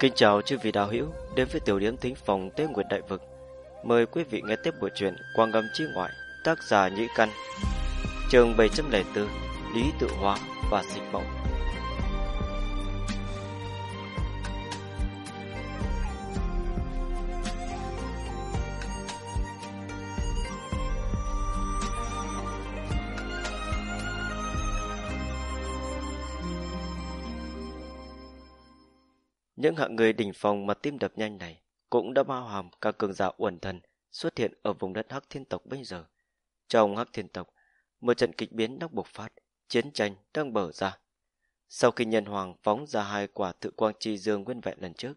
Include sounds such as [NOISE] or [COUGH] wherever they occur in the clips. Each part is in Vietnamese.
Kính chào chư vị đạo hữu đến với tiểu điểm thính phòng Tế Nguyệt Đại Vực. Mời quý vị nghe tiếp buổi truyện Quang Ngâm Chi Ngoại, tác giả Nhĩ Căn. Trường 704, Lý Tự Hóa và Dịch Mộng. Những hạng người đỉnh phòng mà tim đập nhanh này cũng đã bao hàm cả cường giả uẩn thần xuất hiện ở vùng đất Hắc Thiên tộc bây giờ. Trong Hắc Thiên tộc, một trận kịch biến đang bộc phát, chiến tranh đang bở ra. Sau khi nhân hoàng phóng ra hai quả tự quang chi dương nguyên vẹn lần trước,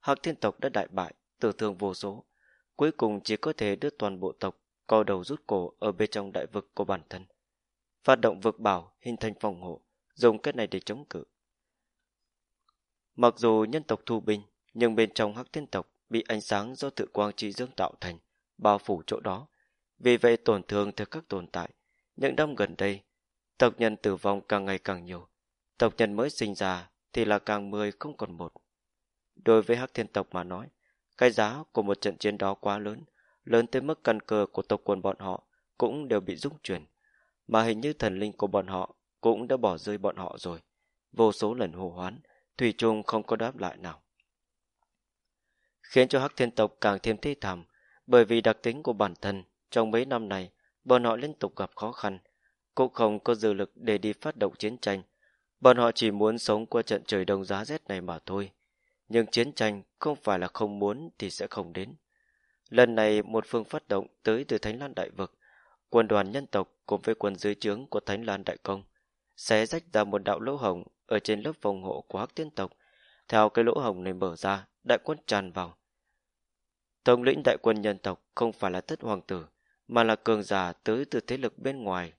Hắc Thiên tộc đã đại bại, tử thương vô số. Cuối cùng chỉ có thể đưa toàn bộ tộc co đầu rút cổ ở bên trong đại vực của bản thân. Phát động vực bảo hình thành phòng hộ, dùng cách này để chống cự. Mặc dù nhân tộc thu binh, nhưng bên trong hắc thiên tộc bị ánh sáng do tự quang trị dương tạo thành, bao phủ chỗ đó. Vì vậy tổn thương theo các tồn tại. Những năm gần đây, tộc nhân tử vong càng ngày càng nhiều. Tộc nhân mới sinh ra thì là càng mười không còn một. Đối với hắc thiên tộc mà nói, cái giá của một trận chiến đó quá lớn, lớn tới mức căn cơ của tộc quần bọn họ cũng đều bị rung chuyển. Mà hình như thần linh của bọn họ cũng đã bỏ rơi bọn họ rồi. Vô số lần hồ hoán, Thủy chung không có đáp lại nào. Khiến cho hắc thiên tộc càng thêm thê thảm, bởi vì đặc tính của bản thân, trong mấy năm này, bọn họ liên tục gặp khó khăn, cũng không có dư lực để đi phát động chiến tranh. Bọn họ chỉ muốn sống qua trận trời đông giá rét này mà thôi. Nhưng chiến tranh không phải là không muốn thì sẽ không đến. Lần này một phương phát động tới từ Thánh Lan Đại Vực, quân đoàn nhân tộc cùng với quân dưới trướng của Thánh Lan Đại Công, sẽ rách ra một đạo lỗ hồng ở trên lớp phòng hộ của hắc tiên tộc. Theo cái lỗ hồng này mở ra, đại quân tràn vào. Tổng lĩnh đại quân nhân tộc không phải là thất hoàng tử, mà là cường giả tới từ thế lực bên ngoài.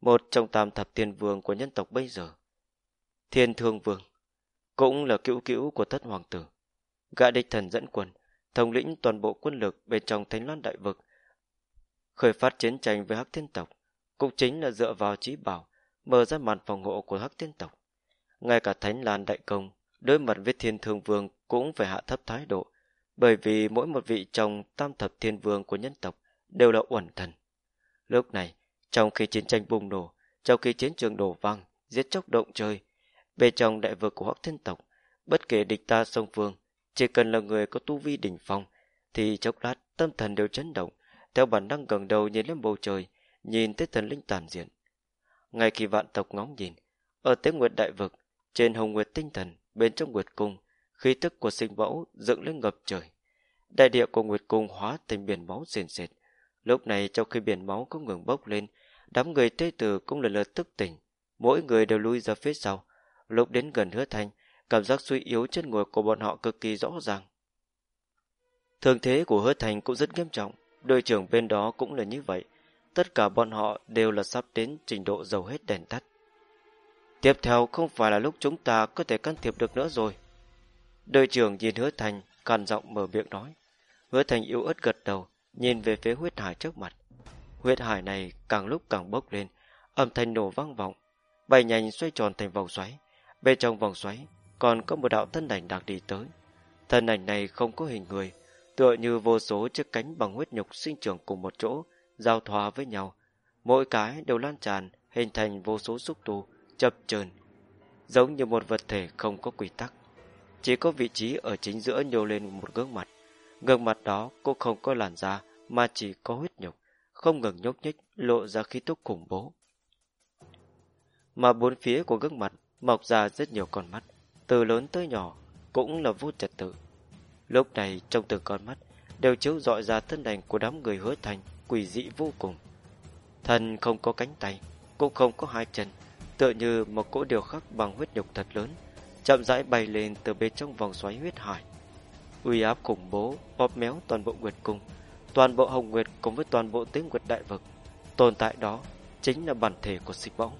Một trong tam thập thiên vương của nhân tộc bây giờ. Thiên thương vương, cũng là cữu cữu của thất hoàng tử. Gã địch thần dẫn quân, thống lĩnh toàn bộ quân lực bên trong thánh loan đại vực. Khởi phát chiến tranh với hắc thiên tộc, cũng chính là dựa vào trí bảo, mở ra màn phòng hộ của hắc tiên tộc. Ngay cả Thánh Lan Đại Công, đối mặt với Thiên Thương Vương cũng phải hạ thấp thái độ, bởi vì mỗi một vị trong tam thập thiên vương của nhân tộc đều là uẩn thần. Lúc này, trong khi chiến tranh bùng nổ, trong khi chiến trường đổ vang, giết chóc động trời, bên trong đại vực của hắc thiên tộc, bất kể địch ta sông phương, chỉ cần là người có tu vi đỉnh phong, thì chốc lát tâm thần đều chấn động, theo bản năng gần đầu nhìn lên bầu trời, nhìn tới thần linh tàn diện. Ngay khi vạn tộc ngóng nhìn, ở tế nguyệt đại vực, trên hồng nguyệt tinh thần, bên trong nguyệt cung, khí tức của sinh mẫu dựng lên ngập trời. Đại địa của nguyệt cung hóa thành biển máu sền sệt. Lúc này trong khi biển máu có ngừng bốc lên, đám người tê tử cũng lần lượt thức tỉnh. Mỗi người đều lui ra phía sau. Lúc đến gần hứa thanh, cảm giác suy yếu chân ngồi của bọn họ cực kỳ rõ ràng. Thường thế của hứa thành cũng rất nghiêm trọng, đội trưởng bên đó cũng là như vậy. Tất cả bọn họ đều là sắp đến trình độ dầu hết đèn tắt. Tiếp theo không phải là lúc chúng ta có thể can thiệp được nữa rồi. Đội trưởng nhìn hứa thành, càn giọng mở miệng nói. Hứa thành yếu ớt gật đầu, nhìn về phía huyết hải trước mặt. Huyết hải này càng lúc càng bốc lên, âm thanh nổ vang vọng, bay nhanh xoay tròn thành vòng xoáy. Bên trong vòng xoáy còn có một đạo thân ảnh đang đi tới. Thân ảnh này không có hình người, tựa như vô số chiếc cánh bằng huyết nhục sinh trưởng cùng một chỗ, giao thoa với nhau. Mỗi cái đều lan tràn, hình thành vô số xúc tu, chập chờn giống như một vật thể không có quy tắc. Chỉ có vị trí ở chính giữa nhô lên một gương mặt. Gương mặt đó cũng không có làn da, mà chỉ có huyết nhục, không ngừng nhúc nhích, lộ ra khí tức khủng bố. Mà bốn phía của gương mặt mọc ra rất nhiều con mắt, từ lớn tới nhỏ, cũng là vô trật tự. Lúc này trong từng con mắt đều chiếu dọi ra thân ảnh của đám người hứa thành quỷ dị vô cùng. Thần không có cánh tay, cũng không có hai chân, tựa như một cỗ điều khắc bằng huyết nhục thật lớn, chậm rãi bay lên từ bên trong vòng xoáy huyết hải. Uy áp khủng bố bóp méo toàn bộ nguyệt cung, toàn bộ hồng nguyệt cùng với toàn bộ tiếng nguyệt đại vực. Tồn tại đó chính là bản thể của sinh bóng.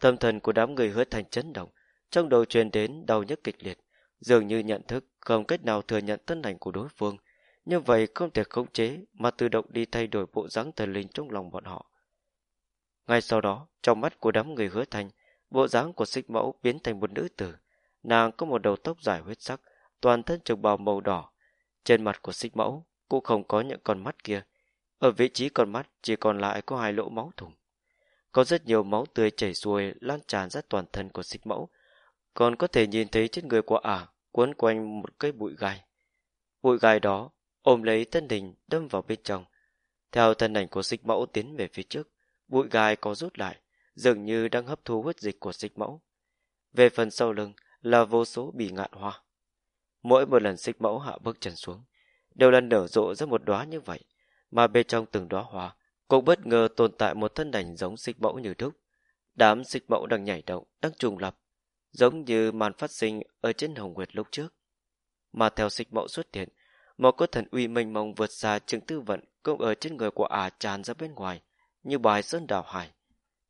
Tâm thần của đám người hứa thành chấn động, trong đầu truyền đến đau nhức kịch liệt, dường như nhận thức không cách nào thừa nhận tân ảnh của đối phương, như vậy không thể khống chế mà tự động đi thay đổi bộ dáng thần linh trong lòng bọn họ. Ngay sau đó, trong mắt của đám người hứa thành, bộ dáng của xích mẫu biến thành một nữ tử. Nàng có một đầu tóc dài huyết sắc, toàn thân trường bào màu đỏ. Trên mặt của xích mẫu cũng không có những con mắt kia. Ở vị trí con mắt chỉ còn lại có hai lỗ máu thủng. Có rất nhiều máu tươi chảy xuôi lan tràn ra toàn thân của xích mẫu. Còn có thể nhìn thấy trên người của ả cuốn quanh một cây bụi gai. Bụi gai đó ôm lấy thân đình đâm vào bên trong. Theo thân ảnh của dịch mẫu tiến về phía trước, bụi gai có rút lại, dường như đang hấp thu huyết dịch của dịch mẫu. Về phần sau lưng là vô số bì ngạn hoa. Mỗi một lần xích mẫu hạ bước chân xuống, đều lần nở rộ ra một đóa như vậy, mà bên trong từng đóa hoa cũng bất ngờ tồn tại một thân ảnh giống xích mẫu như đúc. Đám xích mẫu đang nhảy động, đang trùng lập, giống như màn phát sinh ở trên hồng nguyệt lúc trước. Mà theo xích mẫu xuất hiện, một cốt thần uy mênh mông vượt xa chứng tư vận cũng ở trên người của ả tràn ra bên ngoài, như bài sơn đảo hải.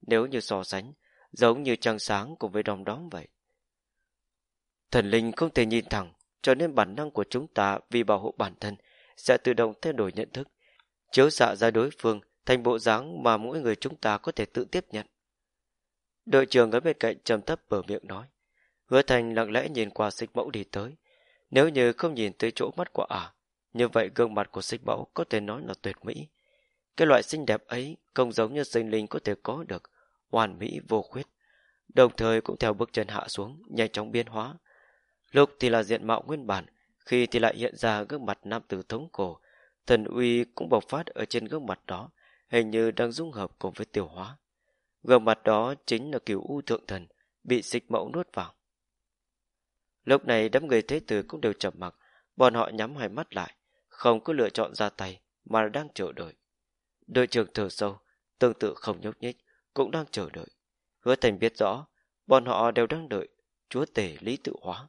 Nếu như so sánh, giống như trăng sáng cùng với đom đóm vậy. Thần linh không thể nhìn thẳng, cho nên bản năng của chúng ta vì bảo hộ bản thân sẽ tự động thay đổi nhận thức, chiếu xạ ra đối phương thành bộ dáng mà mỗi người chúng ta có thể tự tiếp nhận. Đội trưởng ở bên cạnh trầm thấp bờ miệng nói. Hứa thành lặng lẽ nhìn qua xích mẫu đi tới. Nếu như không nhìn tới chỗ mắt của ả, như vậy gương mặt của xích mẫu có thể nói là tuyệt mỹ. Cái loại xinh đẹp ấy không giống như sinh linh có thể có được, hoàn mỹ vô khuyết. Đồng thời cũng theo bước chân hạ xuống, nhanh chóng biến hóa. Lúc thì là diện mạo nguyên bản, khi thì lại hiện ra gương mặt nam tử thống cổ. Thần uy cũng bộc phát ở trên gương mặt đó, hình như đang dung hợp cùng với tiêu hóa. Gương mặt đó chính là kiểu u thượng thần, bị xích mẫu nuốt vào. Lúc này đám người thế tử cũng đều chậm mặc, bọn họ nhắm hai mắt lại, không có lựa chọn ra tay, mà đang chờ đợi. Đội trưởng thở sâu, tương tự không nhúc nhích, cũng đang chờ đợi. Hứa thành biết rõ, bọn họ đều đang đợi chúa tể lý tự hóa.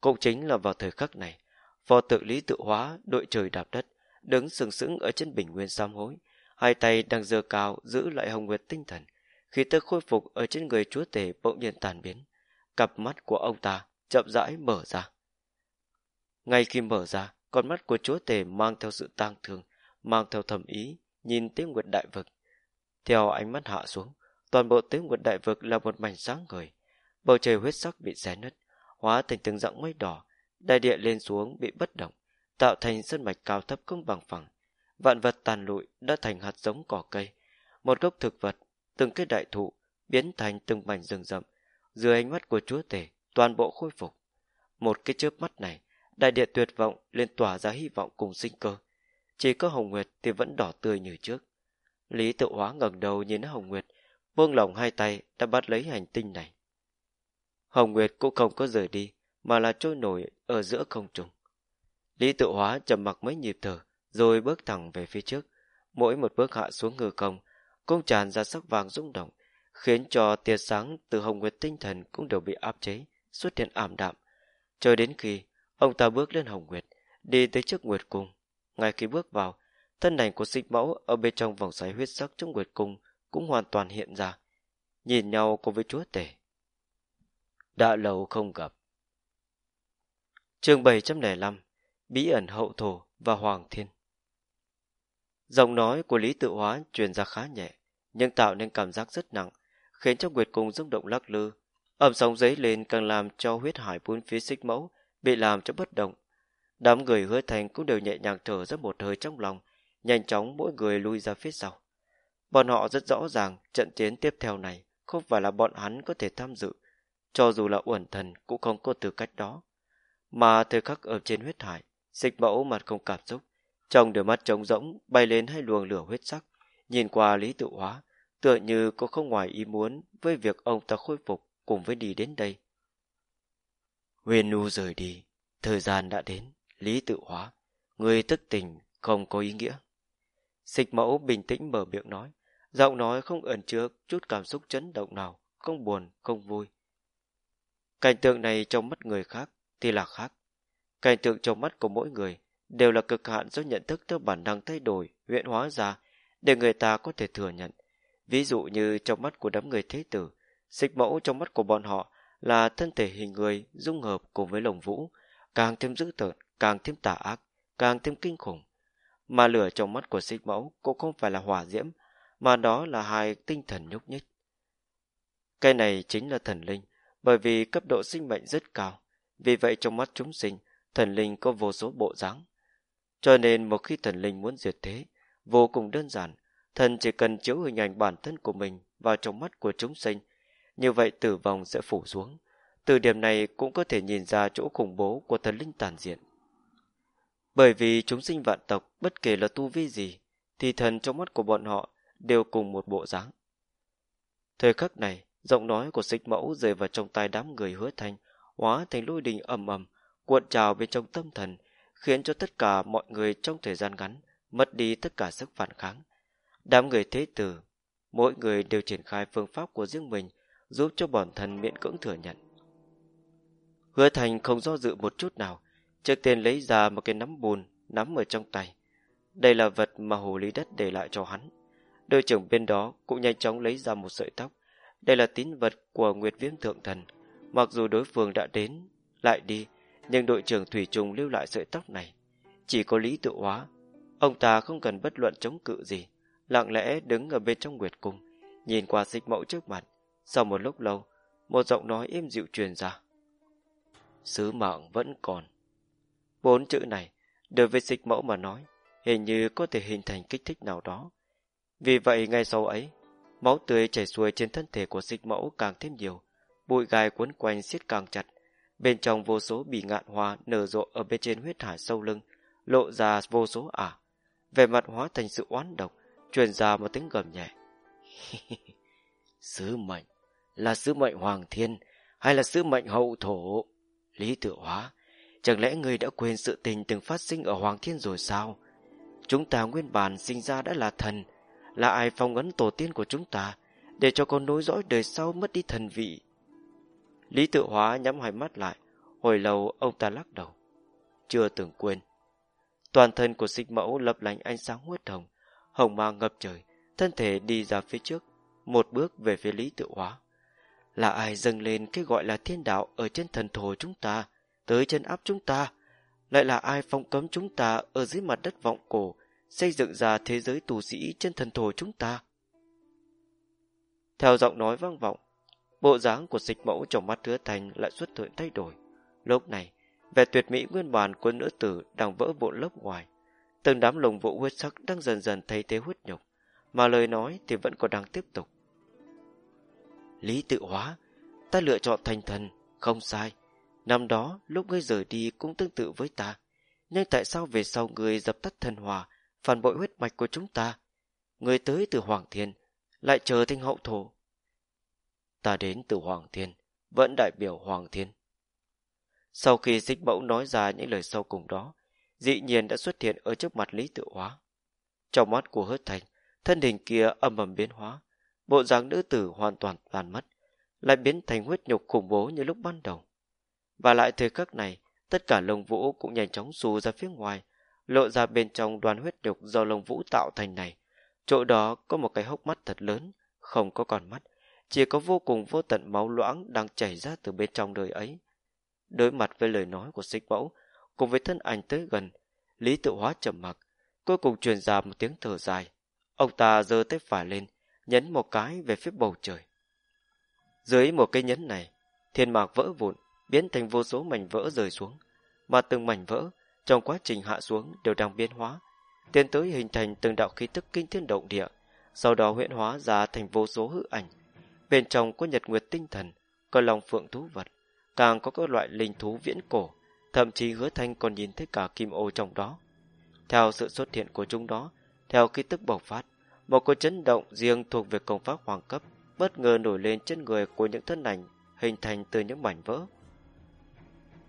Cũng chính là vào thời khắc này, phò tự lý tự hóa đội trời đạp đất, đứng sừng sững ở trên bình nguyên sam hối, hai tay đang giơ cao giữ lại hồng nguyệt tinh thần. Khi tức khôi phục ở trên người chúa tể bỗng nhiên tàn biến, cặp mắt của ông ta chậm rãi mở ra. Ngay khi mở ra, con mắt của chúa tể mang theo sự tang thương, mang theo thầm ý, nhìn tế nguyệt đại vực. Theo ánh mắt hạ xuống, toàn bộ tế nguyệt đại vực là một mảnh sáng ngời. Bầu trời huyết sắc bị xé nứt, hóa thành từng dặn mây đỏ, đại địa lên xuống bị bất động, tạo thành sân mạch cao thấp không bằng phẳng. Vạn vật tàn lụi đã thành hạt giống cỏ cây, một gốc thực vật, từng cái đại thụ biến thành từng mảnh rừng rậm. Dưới ánh mắt của chúa tể, toàn bộ khôi phục. Một cái chớp mắt này, đại địa tuyệt vọng lên tỏa ra hy vọng cùng sinh cơ. Chỉ có Hồng Nguyệt thì vẫn đỏ tươi như trước. Lý tự hóa ngẩng đầu nhìn Hồng Nguyệt, buông lỏng hai tay đã bắt lấy hành tinh này. Hồng Nguyệt cũng không có rời đi, mà là trôi nổi ở giữa không trung. Lý tự hóa trầm mặc mấy nhịp thở, rồi bước thẳng về phía trước. Mỗi một bước hạ xuống ngư công, cũng tràn ra sắc vàng rung động, khiến cho tia sáng từ Hồng Nguyệt tinh thần cũng đều bị áp chế, xuất hiện ảm đạm. Cho đến khi ông ta bước lên Hồng Nguyệt, đi tới trước Nguyệt Cung. Ngay khi bước vào, thân ảnh của xích mẫu ở bên trong vòng xoáy huyết sắc trong Nguyệt Cung cũng hoàn toàn hiện ra, nhìn nhau cùng với chúa tể. Đã lâu không gặp. chương 705 Bí ẩn hậu thổ và Hoàng Thiên Giọng nói của Lý Tự Hóa truyền ra khá nhẹ, nhưng tạo nên cảm giác rất nặng, khiến cho Nguyệt Cung rung động lắc lư. Âm sóng dấy lên càng làm cho huyết hải bốn phía xích mẫu bị làm cho bất động. Đám người hứa thành cũng đều nhẹ nhàng thở ra một hơi trong lòng, nhanh chóng mỗi người lui ra phía sau. Bọn họ rất rõ ràng trận chiến tiếp theo này không phải là bọn hắn có thể tham dự, cho dù là uẩn thần cũng không có tư cách đó. Mà thời khắc ở trên huyết hải, xích mẫu mặt không cảm xúc, trong đôi mắt trống rỗng bay lên hai luồng lửa huyết sắc, nhìn qua lý tự hóa, tựa như có không ngoài ý muốn với việc ông ta khôi phục cùng với đi đến đây. Huyền Nu rời đi, thời gian đã đến, lý tự hóa, người tức tình không có ý nghĩa. Xích mẫu bình tĩnh mở miệng nói, giọng nói không ẩn chứa chút cảm xúc chấn động nào, không buồn, không vui. Cảnh tượng này trong mắt người khác thì là khác. Cảnh tượng trong mắt của mỗi người đều là cực hạn do nhận thức theo bản năng thay đổi, huyện hóa ra để người ta có thể thừa nhận. Ví dụ như trong mắt của đám người thế tử, xích mẫu trong mắt của bọn họ là thân thể hình người dung hợp cùng với lồng vũ, càng thêm dữ tợn, càng thêm tà ác, càng thêm kinh khủng. Mà lửa trong mắt của xích mẫu cũng không phải là hỏa diễm, mà đó là hai tinh thần nhúc nhích. Cái này chính là thần linh, bởi vì cấp độ sinh mệnh rất cao. Vì vậy trong mắt chúng sinh, thần linh có vô số bộ dáng. Cho nên một khi thần linh muốn diệt thế, vô cùng đơn giản, thần chỉ cần chiếu hình ảnh bản thân của mình vào trong mắt của chúng sinh, như vậy tử vong sẽ phủ xuống. Từ điểm này cũng có thể nhìn ra chỗ khủng bố của thần linh tàn diện. Bởi vì chúng sinh vạn tộc, bất kể là tu vi gì, thì thần trong mắt của bọn họ đều cùng một bộ dáng. Thời khắc này, giọng nói của xích mẫu rơi vào trong tai đám người hứa thanh, hóa thành lôi đình ầm ầm, cuộn trào bên trong tâm thần, khiến cho tất cả mọi người trong thời gian ngắn mất đi tất cả sức phản kháng. Đám người thế tử, mỗi người đều triển khai phương pháp của riêng mình, giúp cho bản thân miễn cưỡng thừa nhận. Hứa Thành không do dự một chút nào, trước tiên lấy ra một cái nắm bùn nắm ở trong tay. Đây là vật mà hồ lý đất để lại cho hắn. Đội trưởng bên đó cũng nhanh chóng lấy ra một sợi tóc. Đây là tín vật của Nguyệt Viêm Thượng Thần. Mặc dù đối phương đã đến, lại đi, nhưng đội trưởng Thủy Trùng lưu lại sợi tóc này. Chỉ có lý tự hóa. Ông ta không cần bất luận chống cự gì. Lặng lẽ đứng ở bên trong Nguyệt Cung, nhìn qua xích mẫu trước mặt. Sau một lúc lâu, một giọng nói êm dịu truyền ra. Sứ mạng vẫn còn. Bốn chữ này, đối với dịch mẫu mà nói, hình như có thể hình thành kích thích nào đó. Vì vậy ngay sau ấy, máu tươi chảy xuôi trên thân thể của dịch mẫu càng thêm nhiều, bụi gai quấn quanh siết càng chặt. Bên trong vô số bì ngạn hoa nở rộ ở bên trên huyết hải sâu lưng, lộ ra vô số ả. Về mặt hóa thành sự oán độc, truyền ra một tiếng gầm nhẹ. [LAUGHS] sứ mệnh, là sứ mệnh hoàng thiên, hay là sứ mệnh hậu thổ? Lý tự hóa, chẳng lẽ người đã quên sự tình từng phát sinh ở hoàng thiên rồi sao? Chúng ta nguyên bản sinh ra đã là thần, là ai phong ấn tổ tiên của chúng ta, để cho con nối dõi đời sau mất đi thần vị. Lý tự hóa nhắm hai mắt lại, hồi lâu ông ta lắc đầu. Chưa từng quên. Toàn thân của sinh mẫu lập lành ánh sáng huyết hồng, hồng mang ngập trời, thân thể đi ra phía trước, một bước về phía lý tự hóa. Là ai dâng lên cái gọi là thiên đạo ở trên thần thổ chúng ta, tới chân áp chúng ta? Lại là ai phong cấm chúng ta ở dưới mặt đất vọng cổ, xây dựng ra thế giới tù sĩ trên thần thổ chúng ta? Theo giọng nói vang vọng, bộ dáng của dịch mẫu trong mắt hứa thành lại xuất hiện thay đổi. Lúc này, vẻ tuyệt mỹ nguyên bản của nữ tử đang vỡ vụn lớp ngoài. Từng đám lồng vũ huyết sắc đang dần dần thay thế huyết nhục, mà lời nói thì vẫn còn đang tiếp tục. Lý tự hóa, ta lựa chọn thành thần, không sai. Năm đó, lúc ngươi rời đi cũng tương tự với ta. Nhưng tại sao về sau ngươi dập tắt thần hòa, phản bội huyết mạch của chúng ta? Ngươi tới từ Hoàng Thiên, lại trở thành hậu thổ. Ta đến từ Hoàng Thiên, vẫn đại biểu Hoàng Thiên. Sau khi xích mẫu nói ra những lời sau cùng đó, dị nhiên đã xuất hiện ở trước mặt Lý Tự Hóa. Trong mắt của hớt thành, thân hình kia âm ầm biến hóa, bộ dáng nữ tử hoàn toàn tan mất, lại biến thành huyết nhục khủng bố như lúc ban đầu. Và lại thời khắc này, tất cả lông vũ cũng nhanh chóng xù ra phía ngoài, lộ ra bên trong đoàn huyết nhục do lông vũ tạo thành này. Chỗ đó có một cái hốc mắt thật lớn, không có còn mắt, chỉ có vô cùng vô tận máu loãng đang chảy ra từ bên trong đời ấy. Đối mặt với lời nói của xích mẫu, cùng với thân ảnh tới gần, Lý tự hóa trầm mặc, cuối cùng truyền ra một tiếng thở dài. Ông ta giơ tay phải lên, nhấn một cái về phía bầu trời. Dưới một cây nhấn này, thiên mạc vỡ vụn, biến thành vô số mảnh vỡ rơi xuống, mà từng mảnh vỡ trong quá trình hạ xuống đều đang biến hóa, tiến tới hình thành từng đạo khí tức kinh thiên động địa, sau đó huyện hóa ra thành vô số hư ảnh. Bên trong có nhật nguyệt tinh thần, có lòng phượng thú vật, càng có các loại linh thú viễn cổ, thậm chí hứa thanh còn nhìn thấy cả kim ô trong đó. Theo sự xuất hiện của chúng đó, theo khí tức bộc phát, một cuộc chấn động riêng thuộc về công pháp hoàng cấp bất ngờ nổi lên trên người của những thân ảnh hình thành từ những mảnh vỡ.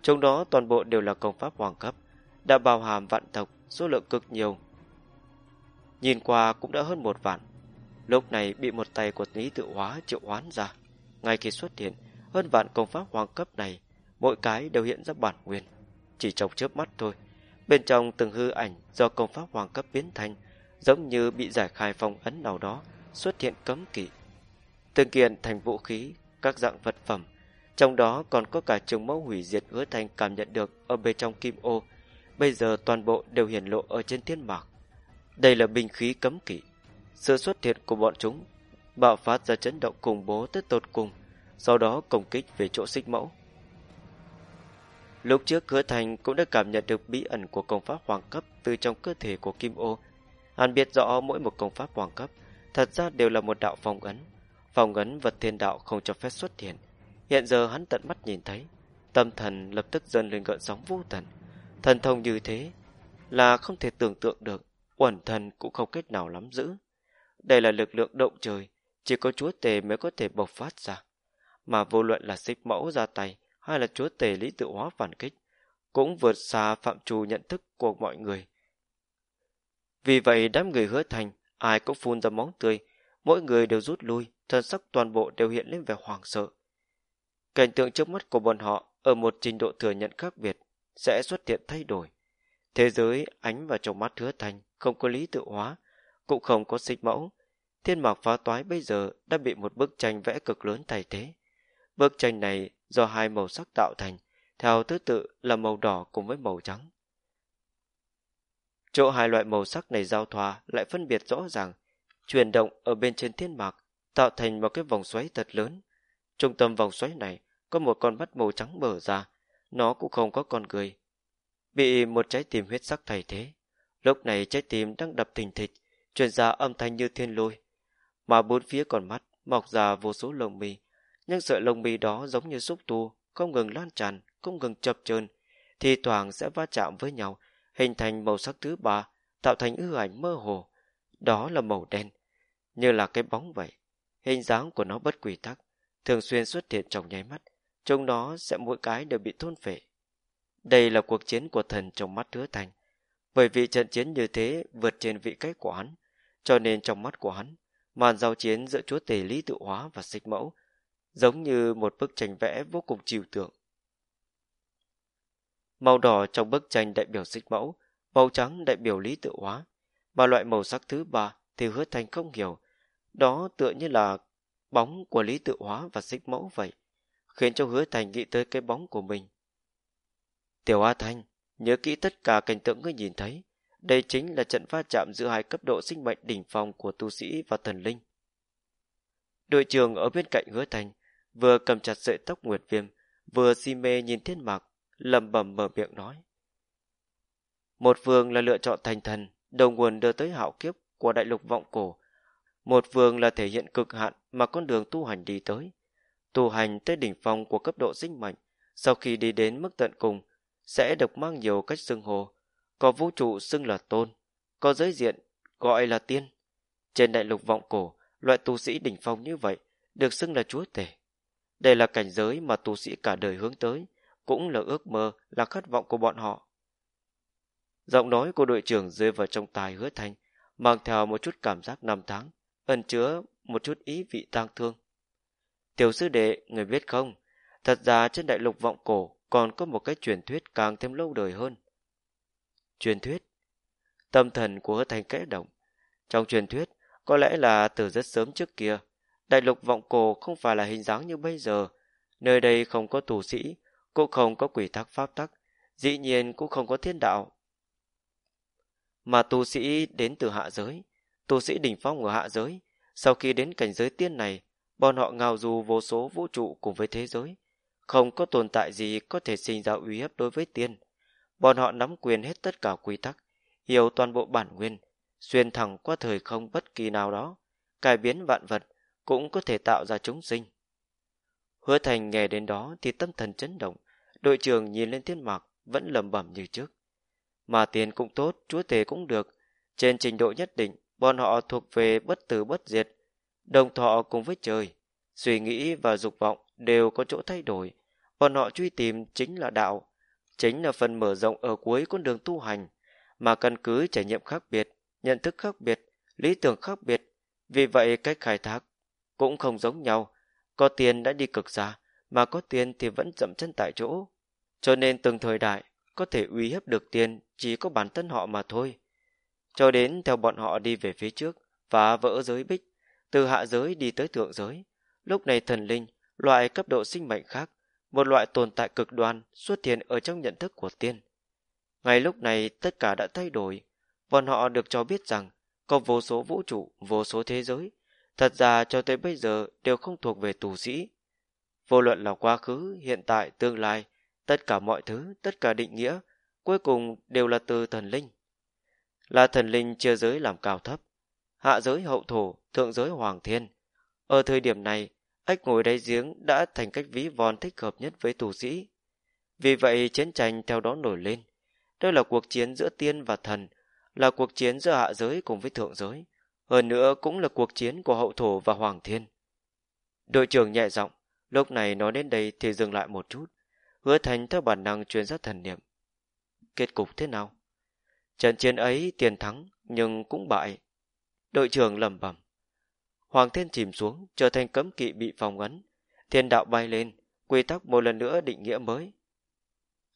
Trong đó toàn bộ đều là công pháp hoàng cấp, đã bao hàm vạn tộc, số lượng cực nhiều. Nhìn qua cũng đã hơn một vạn. Lúc này bị một tay của lý tự hóa triệu hoán ra. Ngay khi xuất hiện, hơn vạn công pháp hoàng cấp này, mỗi cái đều hiện ra bản nguyên. Chỉ trong chớp mắt thôi, bên trong từng hư ảnh do công pháp hoàng cấp biến thành, giống như bị giải khai phong ấn nào đó, xuất hiện cấm kỵ. Từng kiện thành vũ khí, các dạng vật phẩm, trong đó còn có cả trường mẫu hủy diệt hứa thành cảm nhận được ở bên trong kim ô, bây giờ toàn bộ đều hiển lộ ở trên thiên mạc. Đây là binh khí cấm kỵ. Sự xuất hiện của bọn chúng bạo phát ra chấn động khủng bố tới tột cùng, sau đó công kích về chỗ xích mẫu. Lúc trước hứa thành cũng đã cảm nhận được bí ẩn của công pháp hoàng cấp từ trong cơ thể của Kim Ô. Hắn biết rõ mỗi một công pháp hoàng cấp thật ra đều là một đạo phong ấn. Phong ấn vật thiên đạo không cho phép xuất hiện. Hiện giờ hắn tận mắt nhìn thấy, tâm thần lập tức dần lên gợn sóng vô tận. Thần thông như thế là không thể tưởng tượng được, uẩn thần cũng không cách nào lắm giữ. Đây là lực lượng động trời, chỉ có chúa tề mới có thể bộc phát ra. Mà vô luận là xích mẫu ra tay hay là chúa tề lý tự hóa phản kích, cũng vượt xa phạm trù nhận thức của mọi người. Vì vậy đám người hứa thành, ai cũng phun ra móng tươi, mỗi người đều rút lui, thân sắc toàn bộ đều hiện lên vẻ hoảng sợ. Cảnh tượng trước mắt của bọn họ ở một trình độ thừa nhận khác biệt sẽ xuất hiện thay đổi. Thế giới ánh vào trong mắt hứa thành không có lý tự hóa, cũng không có xích mẫu. Thiên mạc phá toái bây giờ đã bị một bức tranh vẽ cực lớn thay thế. Bức tranh này do hai màu sắc tạo thành, theo thứ tự là màu đỏ cùng với màu trắng. Chỗ hai loại màu sắc này giao thoa lại phân biệt rõ ràng, chuyển động ở bên trên thiên mạc, tạo thành một cái vòng xoáy thật lớn. Trung tâm vòng xoáy này có một con mắt màu trắng mở ra, nó cũng không có con người. Bị một trái tim huyết sắc thay thế. Lúc này trái tim đang đập thình thịch, truyền ra âm thanh như thiên lôi. Mà bốn phía con mắt mọc ra vô số lông mi, nhưng sợi lông mi đó giống như xúc tu, không ngừng lan tràn, không ngừng chập chờn, thì thoảng sẽ va chạm với nhau, hình thành màu sắc thứ ba, tạo thành ư ảnh mơ hồ. Đó là màu đen, như là cái bóng vậy. Hình dáng của nó bất quy tắc, thường xuyên xuất hiện trong nháy mắt, trông nó sẽ mỗi cái đều bị thôn phệ. Đây là cuộc chiến của thần trong mắt hứa thành. Bởi vì trận chiến như thế vượt trên vị cách của hắn, cho nên trong mắt của hắn, màn giao chiến giữa chúa tể lý tự hóa và xích mẫu giống như một bức tranh vẽ vô cùng trừu tượng. Màu đỏ trong bức tranh đại biểu dịch mẫu, màu trắng đại biểu lý tự hóa, mà loại màu sắc thứ ba thì hứa thành không hiểu. Đó tựa như là bóng của lý tự hóa và dịch mẫu vậy, khiến cho hứa thành nghĩ tới cái bóng của mình. Tiểu A Thanh, nhớ kỹ tất cả cảnh tượng ngươi nhìn thấy. Đây chính là trận va chạm giữa hai cấp độ sinh mệnh đỉnh phong của tu sĩ và thần linh. Đội trưởng ở bên cạnh hứa thành, vừa cầm chặt sợi tóc nguyệt viêm, vừa si mê nhìn thiên mạc, lầm bầm mở miệng nói. Một phương là lựa chọn thành thần, đầu nguồn đưa tới hạo kiếp của đại lục vọng cổ. Một phương là thể hiện cực hạn mà con đường tu hành đi tới. Tu hành tới đỉnh phong của cấp độ sinh mệnh, sau khi đi đến mức tận cùng, sẽ được mang nhiều cách xưng hồ. Có vũ trụ xưng là tôn, có giới diện gọi là tiên. Trên đại lục vọng cổ, loại tu sĩ đỉnh phong như vậy được xưng là chúa tể. Đây là cảnh giới mà tu sĩ cả đời hướng tới, cũng là ước mơ, là khát vọng của bọn họ. Giọng nói của đội trưởng rơi vào trong tai hứa thanh, mang theo một chút cảm giác năm tháng, ẩn chứa một chút ý vị tang thương. Tiểu sư đệ, người biết không, thật ra trên đại lục vọng cổ còn có một cái truyền thuyết càng thêm lâu đời hơn. Truyền thuyết Tâm thần của hứa thanh kẽ động. Trong truyền thuyết, có lẽ là từ rất sớm trước kia, đại lục vọng cổ không phải là hình dáng như bây giờ. Nơi đây không có tù sĩ, cũng không có quỷ tắc pháp tắc, dĩ nhiên cũng không có thiên đạo. Mà tu sĩ đến từ hạ giới, tu sĩ đỉnh phong ở hạ giới, sau khi đến cảnh giới tiên này, bọn họ ngào du vô số vũ trụ cùng với thế giới, không có tồn tại gì có thể sinh ra uy hiếp đối với tiên. Bọn họ nắm quyền hết tất cả quy tắc, hiểu toàn bộ bản nguyên, xuyên thẳng qua thời không bất kỳ nào đó, cải biến vạn vật cũng có thể tạo ra chúng sinh. Hứa thành nghe đến đó thì tâm thần chấn động, đội trưởng nhìn lên thiên mặc vẫn lầm bẩm như trước. Mà tiền cũng tốt, chúa tể cũng được, trên trình độ nhất định, bọn họ thuộc về bất tử bất diệt, đồng thọ cùng với trời, suy nghĩ và dục vọng đều có chỗ thay đổi. Bọn họ truy tìm chính là đạo, chính là phần mở rộng ở cuối con đường tu hành, mà căn cứ trải nghiệm khác biệt, nhận thức khác biệt, lý tưởng khác biệt. Vì vậy cách khai thác cũng không giống nhau. Có tiền đã đi cực xa, mà có tiền thì vẫn dậm chân tại chỗ. Cho nên từng thời đại có thể uy hiếp được tiền chỉ có bản thân họ mà thôi. Cho đến theo bọn họ đi về phía trước, phá vỡ giới bích, từ hạ giới đi tới thượng giới. Lúc này thần linh loại cấp độ sinh mệnh khác, một loại tồn tại cực đoan xuất hiện ở trong nhận thức của tiên. Ngay lúc này tất cả đã thay đổi, bọn họ được cho biết rằng có vô số vũ trụ, vô số thế giới, thật ra cho tới bây giờ đều không thuộc về tù sĩ. Vô luận là quá khứ, hiện tại, tương lai, tất cả mọi thứ, tất cả định nghĩa, cuối cùng đều là từ thần linh. Là thần linh chia giới làm cao thấp, hạ giới hậu thổ, thượng giới hoàng thiên. Ở thời điểm này, ếch ngồi đáy giếng đã thành cách ví von thích hợp nhất với tù sĩ. Vì vậy chiến tranh theo đó nổi lên. Đây là cuộc chiến giữa tiên và thần, là cuộc chiến giữa hạ giới cùng với thượng giới. Hơn nữa cũng là cuộc chiến của hậu thổ và hoàng thiên. Đội trưởng nhẹ giọng, lúc này nói đến đây thì dừng lại một chút. Hứa thành theo bản năng truyền ra thần niệm. Kết cục thế nào? Trận chiến ấy tiền thắng nhưng cũng bại. Đội trưởng lẩm bẩm. Hoàng thiên chìm xuống, trở thành cấm kỵ bị phòng ấn. Thiên đạo bay lên, quy tắc một lần nữa định nghĩa mới.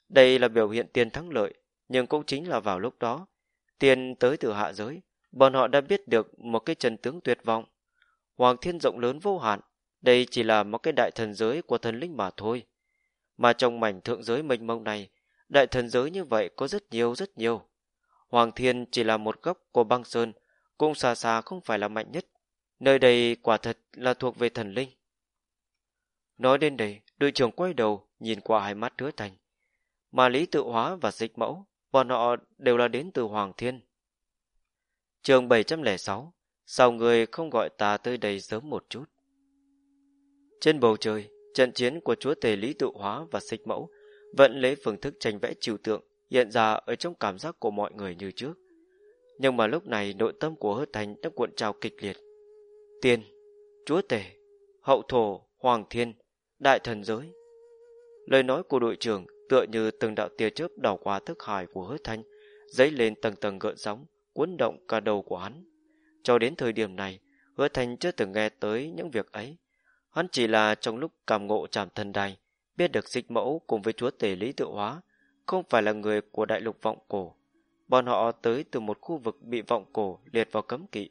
Đây là biểu hiện tiền thắng lợi, nhưng cũng chính là vào lúc đó, tiền tới từ hạ giới, bọn họ đã biết được một cái trần tướng tuyệt vọng. Hoàng thiên rộng lớn vô hạn, đây chỉ là một cái đại thần giới của thần linh mà thôi. Mà trong mảnh thượng giới mênh mông này, đại thần giới như vậy có rất nhiều rất nhiều. Hoàng thiên chỉ là một góc của băng sơn, cũng xa xa không phải là mạnh nhất. Nơi đây quả thật là thuộc về thần linh. Nói đến đây, đội trưởng quay đầu, nhìn qua hai mắt hứa thành. Mà lý tự hóa và dịch mẫu, bọn họ đều là đến từ Hoàng Thiên. Trường 706, sao người không gọi ta tới đây sớm một chút? Trên bầu trời, trận chiến của chúa tể lý tự hóa và xích mẫu vẫn lấy phương thức tranh vẽ trừu tượng hiện ra ở trong cảm giác của mọi người như trước. Nhưng mà lúc này nội tâm của hứa thành đã cuộn trào kịch liệt. Tiên, chúa tể, hậu thổ, hoàng thiên, đại thần giới. Lời nói của đội trưởng tựa như từng đạo tia chớp đảo qua thức hải của hứa thanh, dấy lên tầng tầng gợn sóng, cuốn động cả đầu của hắn. Cho đến thời điểm này, hứa thanh chưa từng nghe tới những việc ấy. Hắn chỉ là trong lúc cảm ngộ chạm thần đài, biết được dịch mẫu cùng với chúa tể lý tự hóa, không phải là người của đại lục vọng cổ. Bọn họ tới từ một khu vực bị vọng cổ liệt vào cấm kỵ.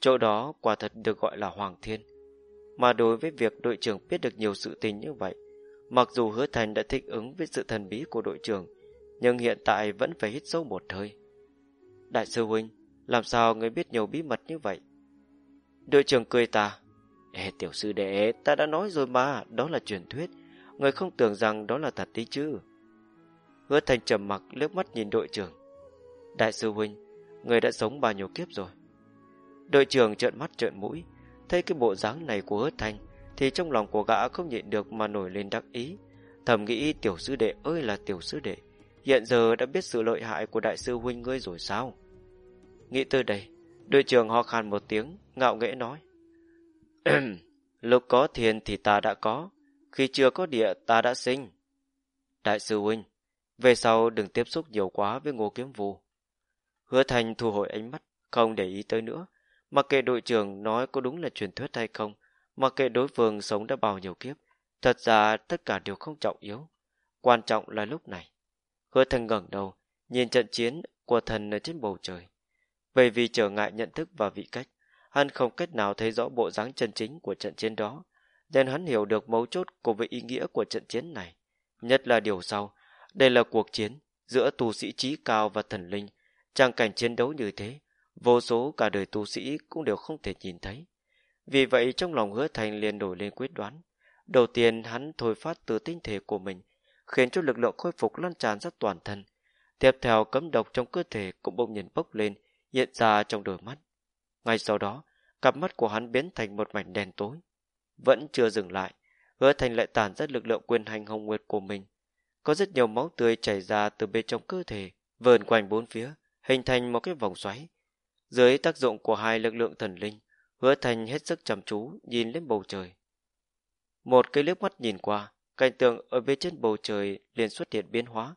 Chỗ đó quả thật được gọi là Hoàng Thiên. Mà đối với việc đội trưởng biết được nhiều sự tình như vậy, mặc dù hứa thành đã thích ứng với sự thần bí của đội trưởng, nhưng hiện tại vẫn phải hít sâu một hơi. Đại sư huynh, làm sao người biết nhiều bí mật như vậy? Đội trưởng cười ta. Ê, tiểu sư đệ, ta đã nói rồi mà, đó là truyền thuyết. Người không tưởng rằng đó là thật tí chứ. Hứa thành trầm mặc liếc mắt nhìn đội trưởng. Đại sư huynh, người đã sống bao nhiêu kiếp rồi? Đội trưởng trợn mắt trợn mũi, thấy cái bộ dáng này của hứa thành, thì trong lòng của gã không nhịn được mà nổi lên đắc ý. Thầm nghĩ tiểu sư đệ ơi là tiểu sư đệ, hiện giờ đã biết sự lợi hại của đại sư huynh ngươi rồi sao? Nghĩ tới đây, đội trưởng ho khan một tiếng, ngạo nghễ nói. [CLEARS THROAT] Lúc có thiên thì ta đã có, khi chưa có địa ta đã sinh. Đại sư huynh, về sau đừng tiếp xúc nhiều quá với ngô kiếm vù. Hứa thành thu hồi ánh mắt, không để ý tới nữa. Mặc kệ đội trưởng nói có đúng là truyền thuyết hay không, mặc kệ đối phương sống đã bao nhiêu kiếp, thật ra tất cả đều không trọng yếu. Quan trọng là lúc này. Hứa thành ngẩng đầu, nhìn trận chiến của thần ở trên bầu trời. Bởi vì trở ngại nhận thức và vị cách, hắn không cách nào thấy rõ bộ dáng chân chính của trận chiến đó, nên hắn hiểu được mấu chốt cùng với ý nghĩa của trận chiến này. Nhất là điều sau, đây là cuộc chiến giữa tu sĩ trí cao và thần linh. Trang cảnh chiến đấu như thế, vô số cả đời tu sĩ cũng đều không thể nhìn thấy. Vì vậy trong lòng hứa thành liền đổi lên quyết đoán. Đầu tiên hắn thôi phát từ tinh thể của mình, khiến cho lực lượng khôi phục lan tràn ra toàn thân. Tiếp theo cấm độc trong cơ thể cũng bỗng nhiên bốc lên, hiện ra trong đôi mắt. Ngay sau đó, cặp mắt của hắn biến thành một mảnh đen tối. Vẫn chưa dừng lại, hứa thành lại tàn rất lực lượng quyền hành hồng nguyệt của mình. Có rất nhiều máu tươi chảy ra từ bên trong cơ thể, vờn quanh bốn phía, hình thành một cái vòng xoáy. Dưới tác dụng của hai lực lượng thần linh, hứa thành hết sức chăm chú nhìn lên bầu trời. Một cái liếc mắt nhìn qua, cảnh tượng ở bên trên bầu trời liền xuất hiện biến hóa.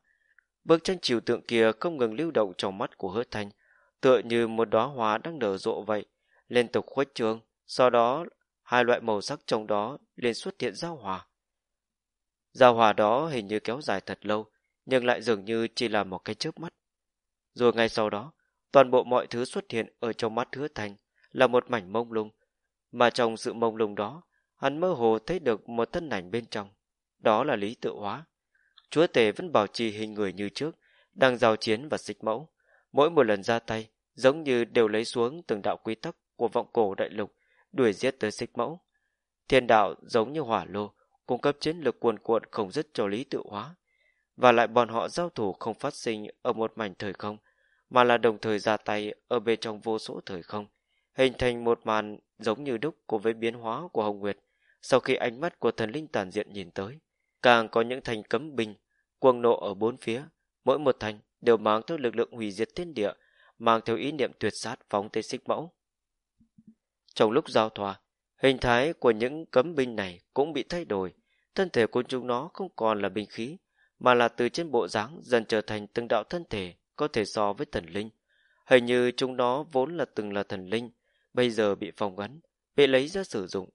Bức tranh chiều tượng kia không ngừng lưu động trong mắt của hứa thành, tựa như một đóa hoa đang nở rộ vậy, liên tục khuếch trương, sau đó hai loại màu sắc trong đó liền xuất hiện giao hòa. Giao hòa đó hình như kéo dài thật lâu, nhưng lại dường như chỉ là một cái chớp mắt. Rồi ngay sau đó, toàn bộ mọi thứ xuất hiện ở trong mắt hứa thành là một mảnh mông lung, mà trong sự mông lung đó, hắn mơ hồ thấy được một thân ảnh bên trong. Đó là lý tự hóa. Chúa tể vẫn bảo trì hình người như trước, đang giao chiến và xích mẫu. Mỗi một lần ra tay, giống như đều lấy xuống từng đạo quy tắc của vọng cổ đại lục, đuổi giết tới xích mẫu. Thiên đạo giống như hỏa lô, cung cấp chiến lực cuồn cuộn không dứt cho lý tự hóa. Và lại bọn họ giao thủ không phát sinh ở một mảnh thời không, mà là đồng thời ra tay ở bên trong vô số thời không, hình thành một màn giống như đúc của với biến hóa của Hồng Nguyệt sau khi ánh mắt của thần linh tàn diện nhìn tới. Càng có những thành cấm binh, cuồng nộ ở bốn phía, mỗi một thành đều mang theo lực lượng hủy diệt thiên địa, mang theo ý niệm tuyệt sát phóng tới xích mẫu. Trong lúc giao thoa, hình thái của những cấm binh này cũng bị thay đổi, thân thể của chúng nó không còn là binh khí, mà là từ trên bộ dáng dần trở thành từng đạo thân thể có thể so với thần linh. Hình như chúng nó vốn là từng là thần linh, bây giờ bị phong ấn, bị lấy ra sử dụng.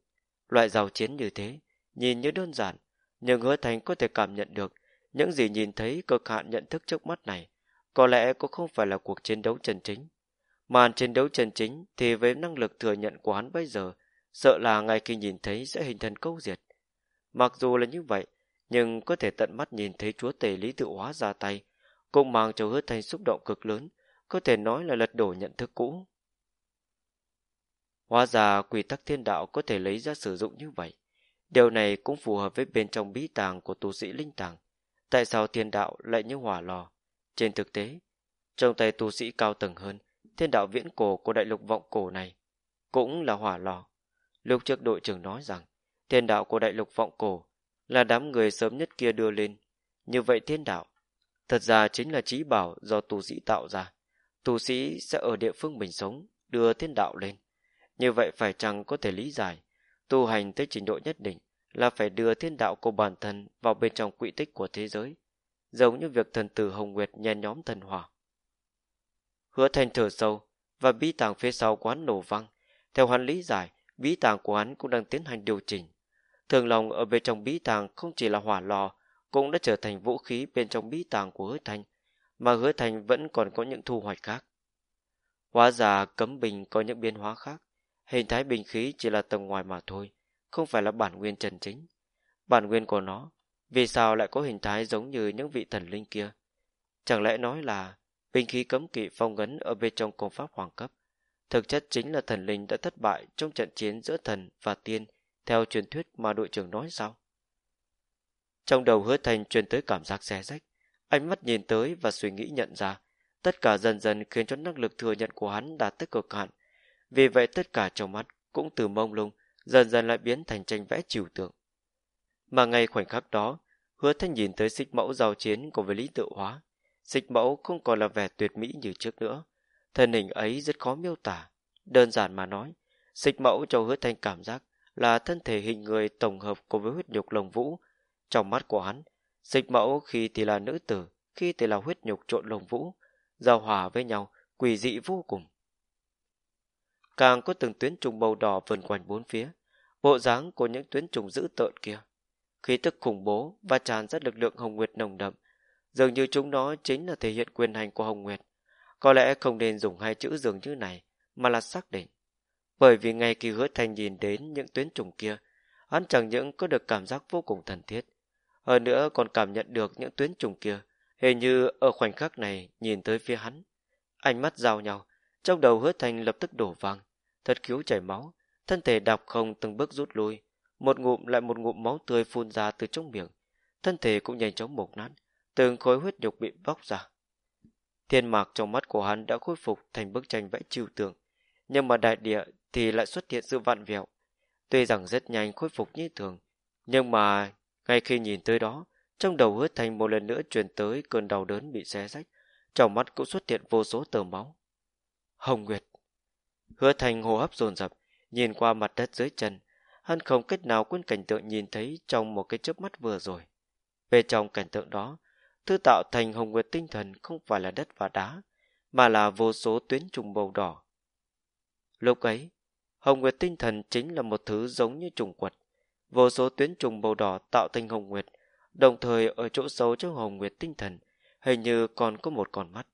Loại giao chiến như thế, nhìn như đơn giản, nhưng hứa thành có thể cảm nhận được những gì nhìn thấy cực hạn nhận thức trước mắt này, có lẽ cũng không phải là cuộc chiến đấu chân chính. Màn chiến đấu chân chính thì với năng lực thừa nhận của hắn bây giờ, sợ là ngay khi nhìn thấy sẽ hình thành câu diệt. Mặc dù là như vậy, nhưng có thể tận mắt nhìn thấy chúa tể lý tự hóa ra tay, cũng mang cho hứa thành xúc động cực lớn, có thể nói là lật đổ nhận thức cũ. Hóa ra quy tắc thiên đạo có thể lấy ra sử dụng như vậy. Điều này cũng phù hợp với bên trong bí tàng của tu sĩ linh tàng. Tại sao thiên đạo lại như hỏa lò? Trên thực tế, trong tay tu sĩ cao tầng hơn, thiên đạo viễn cổ của đại lục vọng cổ này cũng là hỏa lò. Lúc trước đội trưởng nói rằng, thiên đạo của đại lục vọng cổ là đám người sớm nhất kia đưa lên. Như vậy thiên đạo, thật ra chính là trí bảo do tu sĩ tạo ra. Tu sĩ sẽ ở địa phương mình sống, đưa thiên đạo lên. Như vậy phải chăng có thể lý giải, tu hành tới trình độ nhất định là phải đưa thiên đạo của bản thân vào bên trong quỹ tích của thế giới, giống như việc thần tử Hồng Nguyệt nhen nhóm thần hỏa. Hứa thành thở sâu và bí tàng phía sau quán nổ văng. Theo hắn lý giải, bí tàng của hắn cũng đang tiến hành điều chỉnh. Thường lòng ở bên trong bí tàng không chỉ là hỏa lò, cũng đã trở thành vũ khí bên trong bí tàng của hứa thành, mà hứa thành vẫn còn có những thu hoạch khác. Hóa ra cấm bình có những biến hóa khác, hình thái bình khí chỉ là tầng ngoài mà thôi, không phải là bản nguyên chân chính. Bản nguyên của nó, vì sao lại có hình thái giống như những vị thần linh kia? Chẳng lẽ nói là binh khí cấm kỵ phong ấn ở bên trong công pháp hoàng cấp, thực chất chính là thần linh đã thất bại trong trận chiến giữa thần và tiên theo truyền thuyết mà đội trưởng nói sao? Trong đầu hứa thành truyền tới cảm giác xé rách, ánh mắt nhìn tới và suy nghĩ nhận ra, tất cả dần dần khiến cho năng lực thừa nhận của hắn đạt tới cực hạn. Vì vậy tất cả trong mắt cũng từ mông lung, dần dần lại biến thành tranh vẽ trừu tượng. Mà ngay khoảnh khắc đó, hứa thanh nhìn tới xích mẫu giao chiến của với lý tự hóa. Xích mẫu không còn là vẻ tuyệt mỹ như trước nữa. Thân hình ấy rất khó miêu tả. Đơn giản mà nói, xích mẫu cho hứa thanh cảm giác là thân thể hình người tổng hợp cùng với huyết nhục lồng vũ. Trong mắt của hắn, xích mẫu khi thì là nữ tử, khi thì là huyết nhục trộn lồng vũ, giao hòa với nhau, quỷ dị vô cùng. Càng có từng tuyến trùng màu đỏ vần quanh bốn phía, bộ dáng của những tuyến trùng dữ tợn kia. Khí tức khủng bố và tràn ra lực lượng hồng nguyệt nồng đậm, dường như chúng nó chính là thể hiện quyền hành của hồng nguyệt. Có lẽ không nên dùng hai chữ dường như này, mà là xác định. Bởi vì ngay khi hứa thành nhìn đến những tuyến trùng kia, hắn chẳng những có được cảm giác vô cùng thần thiết, hơn nữa còn cảm nhận được những tuyến trùng kia, hình như ở khoảnh khắc này nhìn tới phía hắn. Ánh mắt giao nhau, trong đầu hứa thành lập tức đổ vang, thật khiếu chảy máu, thân thể đạp không từng bước rút lui, một ngụm lại một ngụm máu tươi phun ra từ trong miệng, thân thể cũng nhanh chóng mục nát, từng khối huyết nhục bị bóc ra. Thiên mạc trong mắt của hắn đã khôi phục thành bức tranh vẽ trừu tượng, nhưng mà đại địa thì lại xuất hiện sự vặn vẹo. Tuy rằng rất nhanh khôi phục như thường, nhưng mà ngay khi nhìn tới đó, trong đầu hứa thành một lần nữa truyền tới cơn đau đớn bị xé rách, trong mắt cũng xuất hiện vô số tờ máu. Hồng Nguyệt Hứa thành hô hấp dồn dập, nhìn qua mặt đất dưới chân, hắn không cách nào quên cảnh tượng nhìn thấy trong một cái chớp mắt vừa rồi. về trong cảnh tượng đó, thứ tạo thành hồng nguyệt tinh thần không phải là đất và đá, mà là vô số tuyến trùng màu đỏ. Lúc ấy, hồng nguyệt tinh thần chính là một thứ giống như trùng quật. Vô số tuyến trùng màu đỏ tạo thành hồng nguyệt, đồng thời ở chỗ sâu trong hồng nguyệt tinh thần, hình như còn có một con mắt.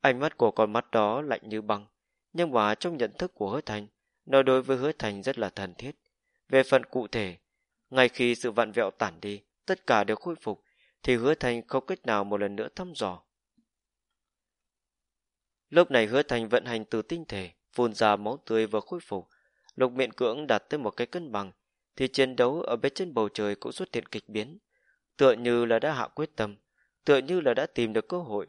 Ánh mắt của con mắt đó lạnh như băng, nhưng mà trong nhận thức của hứa thành, nó đối với hứa thành rất là thân thiết. Về phần cụ thể, ngay khi sự vặn vẹo tản đi, tất cả đều khôi phục, thì hứa thành không cách nào một lần nữa thăm dò. Lúc này hứa thành vận hành từ tinh thể, phun ra máu tươi vừa khôi phục. Lục miệng cưỡng đạt tới một cái cân bằng, thì chiến đấu ở bên trên bầu trời cũng xuất hiện kịch biến. Tựa như là đã hạ quyết tâm, tựa như là đã tìm được cơ hội.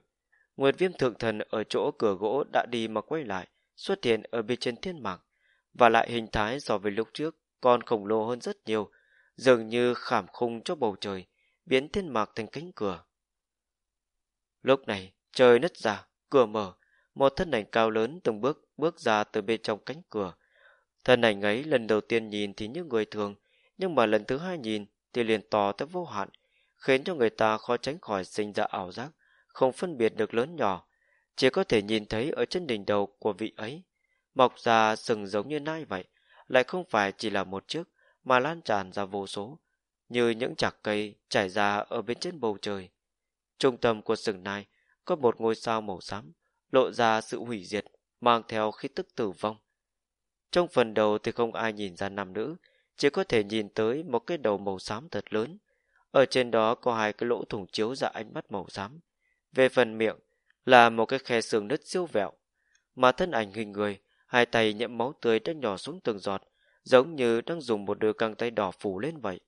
Nguyệt viêm thượng thần ở chỗ cửa gỗ đã đi mà quay lại, xuất hiện ở bên trên thiên mạc, và lại hình thái so với lúc trước còn khổng lồ hơn rất nhiều, dường như khảm khung cho bầu trời, biến thiên mạc thành cánh cửa. Lúc này, trời nứt ra, cửa mở, một thân ảnh cao lớn từng bước bước ra từ bên trong cánh cửa. Thân ảnh ấy lần đầu tiên nhìn thì như người thường, nhưng mà lần thứ hai nhìn thì liền to tới vô hạn, khiến cho người ta khó tránh khỏi sinh ra ảo giác, không phân biệt được lớn nhỏ, chỉ có thể nhìn thấy ở trên đỉnh đầu của vị ấy, mọc ra sừng giống như nai vậy, lại không phải chỉ là một chiếc, mà lan tràn ra vô số, như những chạc cây trải ra ở bên trên bầu trời. Trung tâm của sừng nai có một ngôi sao màu xám, lộ ra sự hủy diệt, mang theo khí tức tử vong. Trong phần đầu thì không ai nhìn ra nam nữ, chỉ có thể nhìn tới một cái đầu màu xám thật lớn. Ở trên đó có hai cái lỗ thủng chiếu ra ánh mắt màu xám. Về phần miệng là một cái khe xương nứt siêu vẹo, mà thân ảnh hình người, hai tay nhậm máu tươi đã nhỏ xuống từng giọt, giống như đang dùng một đôi căng tay đỏ phủ lên vậy.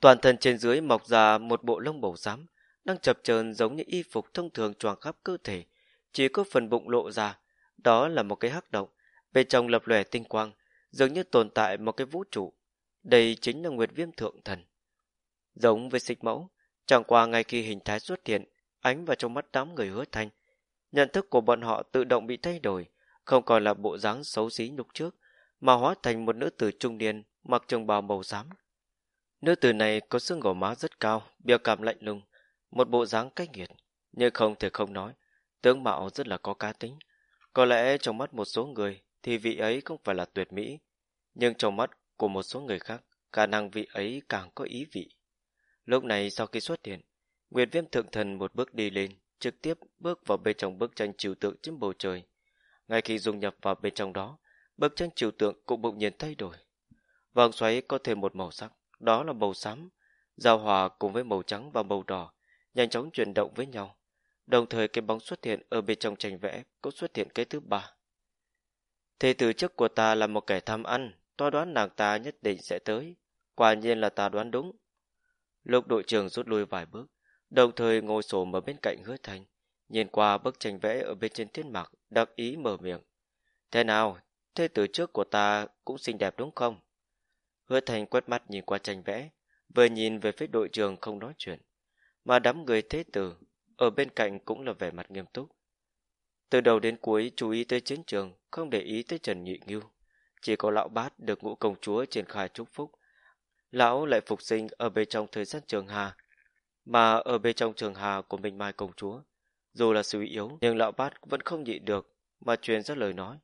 Toàn thân trên dưới mọc ra một bộ lông màu xám, đang chập chờn giống như y phục thông thường choàng khắp cơ thể, chỉ có phần bụng lộ ra, đó là một cái hắc động, bên trong lập lòe tinh quang, dường như tồn tại một cái vũ trụ. Đây chính là Nguyệt Viêm Thượng Thần. Giống với xích mẫu, chẳng qua ngay khi hình thái xuất hiện, ánh vào trong mắt đám người hứa thanh, nhận thức của bọn họ tự động bị thay đổi, không còn là bộ dáng xấu xí nhục trước, mà hóa thành một nữ tử trung niên mặc trường bào màu xám. Nữ tử này có xương gò má rất cao, biểu cảm lạnh lùng, một bộ dáng cách nghiệt, nhưng không thể không nói, tướng mạo rất là có cá tính. Có lẽ trong mắt một số người thì vị ấy không phải là tuyệt mỹ, nhưng trong mắt của một số người khác, khả năng vị ấy càng có ý vị. Lúc này sau khi xuất hiện, Nguyệt Viêm Thượng Thần một bước đi lên, trực tiếp bước vào bên trong bức tranh trừu tượng trên bầu trời. Ngay khi dung nhập vào bên trong đó, bức tranh trừu tượng cũng bỗng nhiên thay đổi. Vòng xoáy có thêm một màu sắc, đó là màu xám, giao hòa cùng với màu trắng và màu đỏ, nhanh chóng chuyển động với nhau. Đồng thời cái bóng xuất hiện ở bên trong tranh vẽ cũng xuất hiện cái thứ ba. Thế từ trước của ta là một kẻ tham ăn, tôi đoán nàng ta nhất định sẽ tới. Quả nhiên là ta đoán đúng. Lục đội trưởng rút lui vài bước, đồng thời ngồi xổm ở bên cạnh hứa thành, nhìn qua bức tranh vẽ ở bên trên thiên mạc, đặc ý mở miệng. Thế nào, thế tử trước của ta cũng xinh đẹp đúng không? Hứa thành quét mắt nhìn qua tranh vẽ, vừa nhìn về phía đội trường không nói chuyện mà đám người thế tử ở bên cạnh cũng là vẻ mặt nghiêm túc. Từ đầu đến cuối chú ý tới chiến trường, không để ý tới Trần Nhị Ngưu. Chỉ có lão bát được ngũ công chúa triển khai chúc phúc. Lão lại phục sinh ở bên trong thời gian trường hà, mà ở bên trong trường hà của Minh Mai công chúa. Dù là suy yếu, nhưng lão bát vẫn không nhịn được, mà truyền ra lời nói.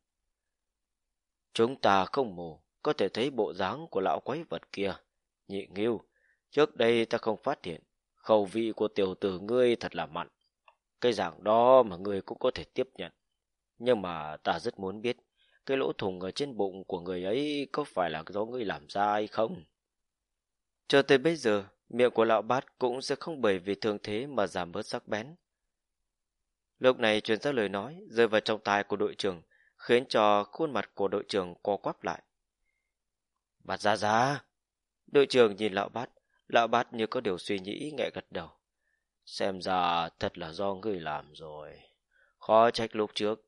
Chúng ta không mù, có thể thấy bộ dáng của lão quái vật kia. Nhị nghiêu, trước đây ta không phát hiện, Khẩu vị của tiểu tử ngươi thật là mặn. Cái dạng đó mà ngươi cũng có thể tiếp nhận. Nhưng mà ta rất muốn biết, cái lỗ thủng ở trên bụng của người ấy có phải là do ngươi làm ra hay không? Cho tới bây giờ, miệng của lão bát cũng sẽ không bởi vì thương thế mà giảm bớt sắc bén. Lúc này truyền ra lời nói rơi vào trong tai của đội trưởng, khiến cho khuôn mặt của đội trưởng co quắp lại. Bát ra ra! Đội trưởng nhìn lão bát, Lão bát như có điều suy nghĩ nhẹ gật đầu. Xem ra thật là do ngươi làm rồi. Khó trách lúc trước,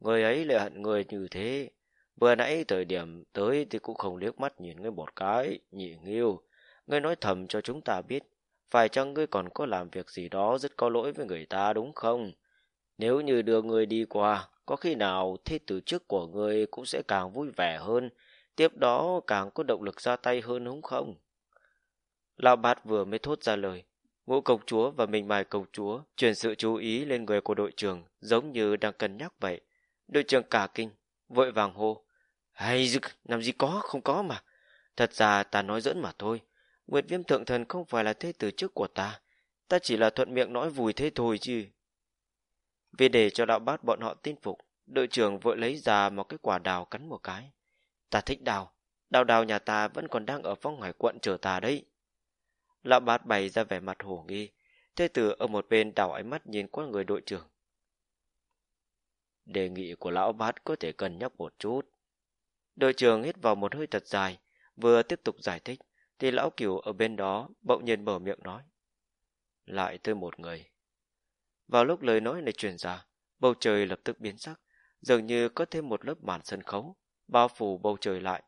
người ấy lại hận người như thế. Vừa nãy thời điểm tới thì cũng không liếc mắt nhìn ngươi một cái, nhị nghiêu. Ngươi nói thầm cho chúng ta biết, phải chăng ngươi còn có làm việc gì đó rất có lỗi với người ta đúng không? Nếu như đưa ngươi đi qua, có khi nào thế từ trước của ngươi cũng sẽ càng vui vẻ hơn, tiếp đó càng có động lực ra tay hơn đúng không? Lão bát vừa mới thốt ra lời. Ngũ công chúa và mình mài công chúa chuyển sự chú ý lên người của đội trưởng giống như đang cân nhắc vậy. Đội trưởng cả kinh, vội vàng hô. Hay dực, làm gì có, không có mà. Thật ra ta nói dẫn mà thôi. Nguyệt viêm thượng thần không phải là thế tử trước của ta. Ta chỉ là thuận miệng nói vùi thế thôi chứ. Vì để cho đạo bát bọn họ tin phục, đội trưởng vội lấy ra một cái quả đào cắn một cái. Ta thích đào. Đào đào nhà ta vẫn còn đang ở phong hải quận chờ ta đấy. Lão bát bày ra vẻ mặt hồ nghi. Thế tử ở một bên đảo ánh mắt nhìn qua người đội trưởng. đề nghị của lão bát có thể cân nhắc một chút. Đội trưởng hít vào một hơi thật dài, vừa tiếp tục giải thích, thì lão cửu ở bên đó bỗng nhiên mở miệng nói. Lại tới một người. Vào lúc lời nói này truyền ra, bầu trời lập tức biến sắc, dường như có thêm một lớp màn sân khấu, bao phủ bầu trời lại.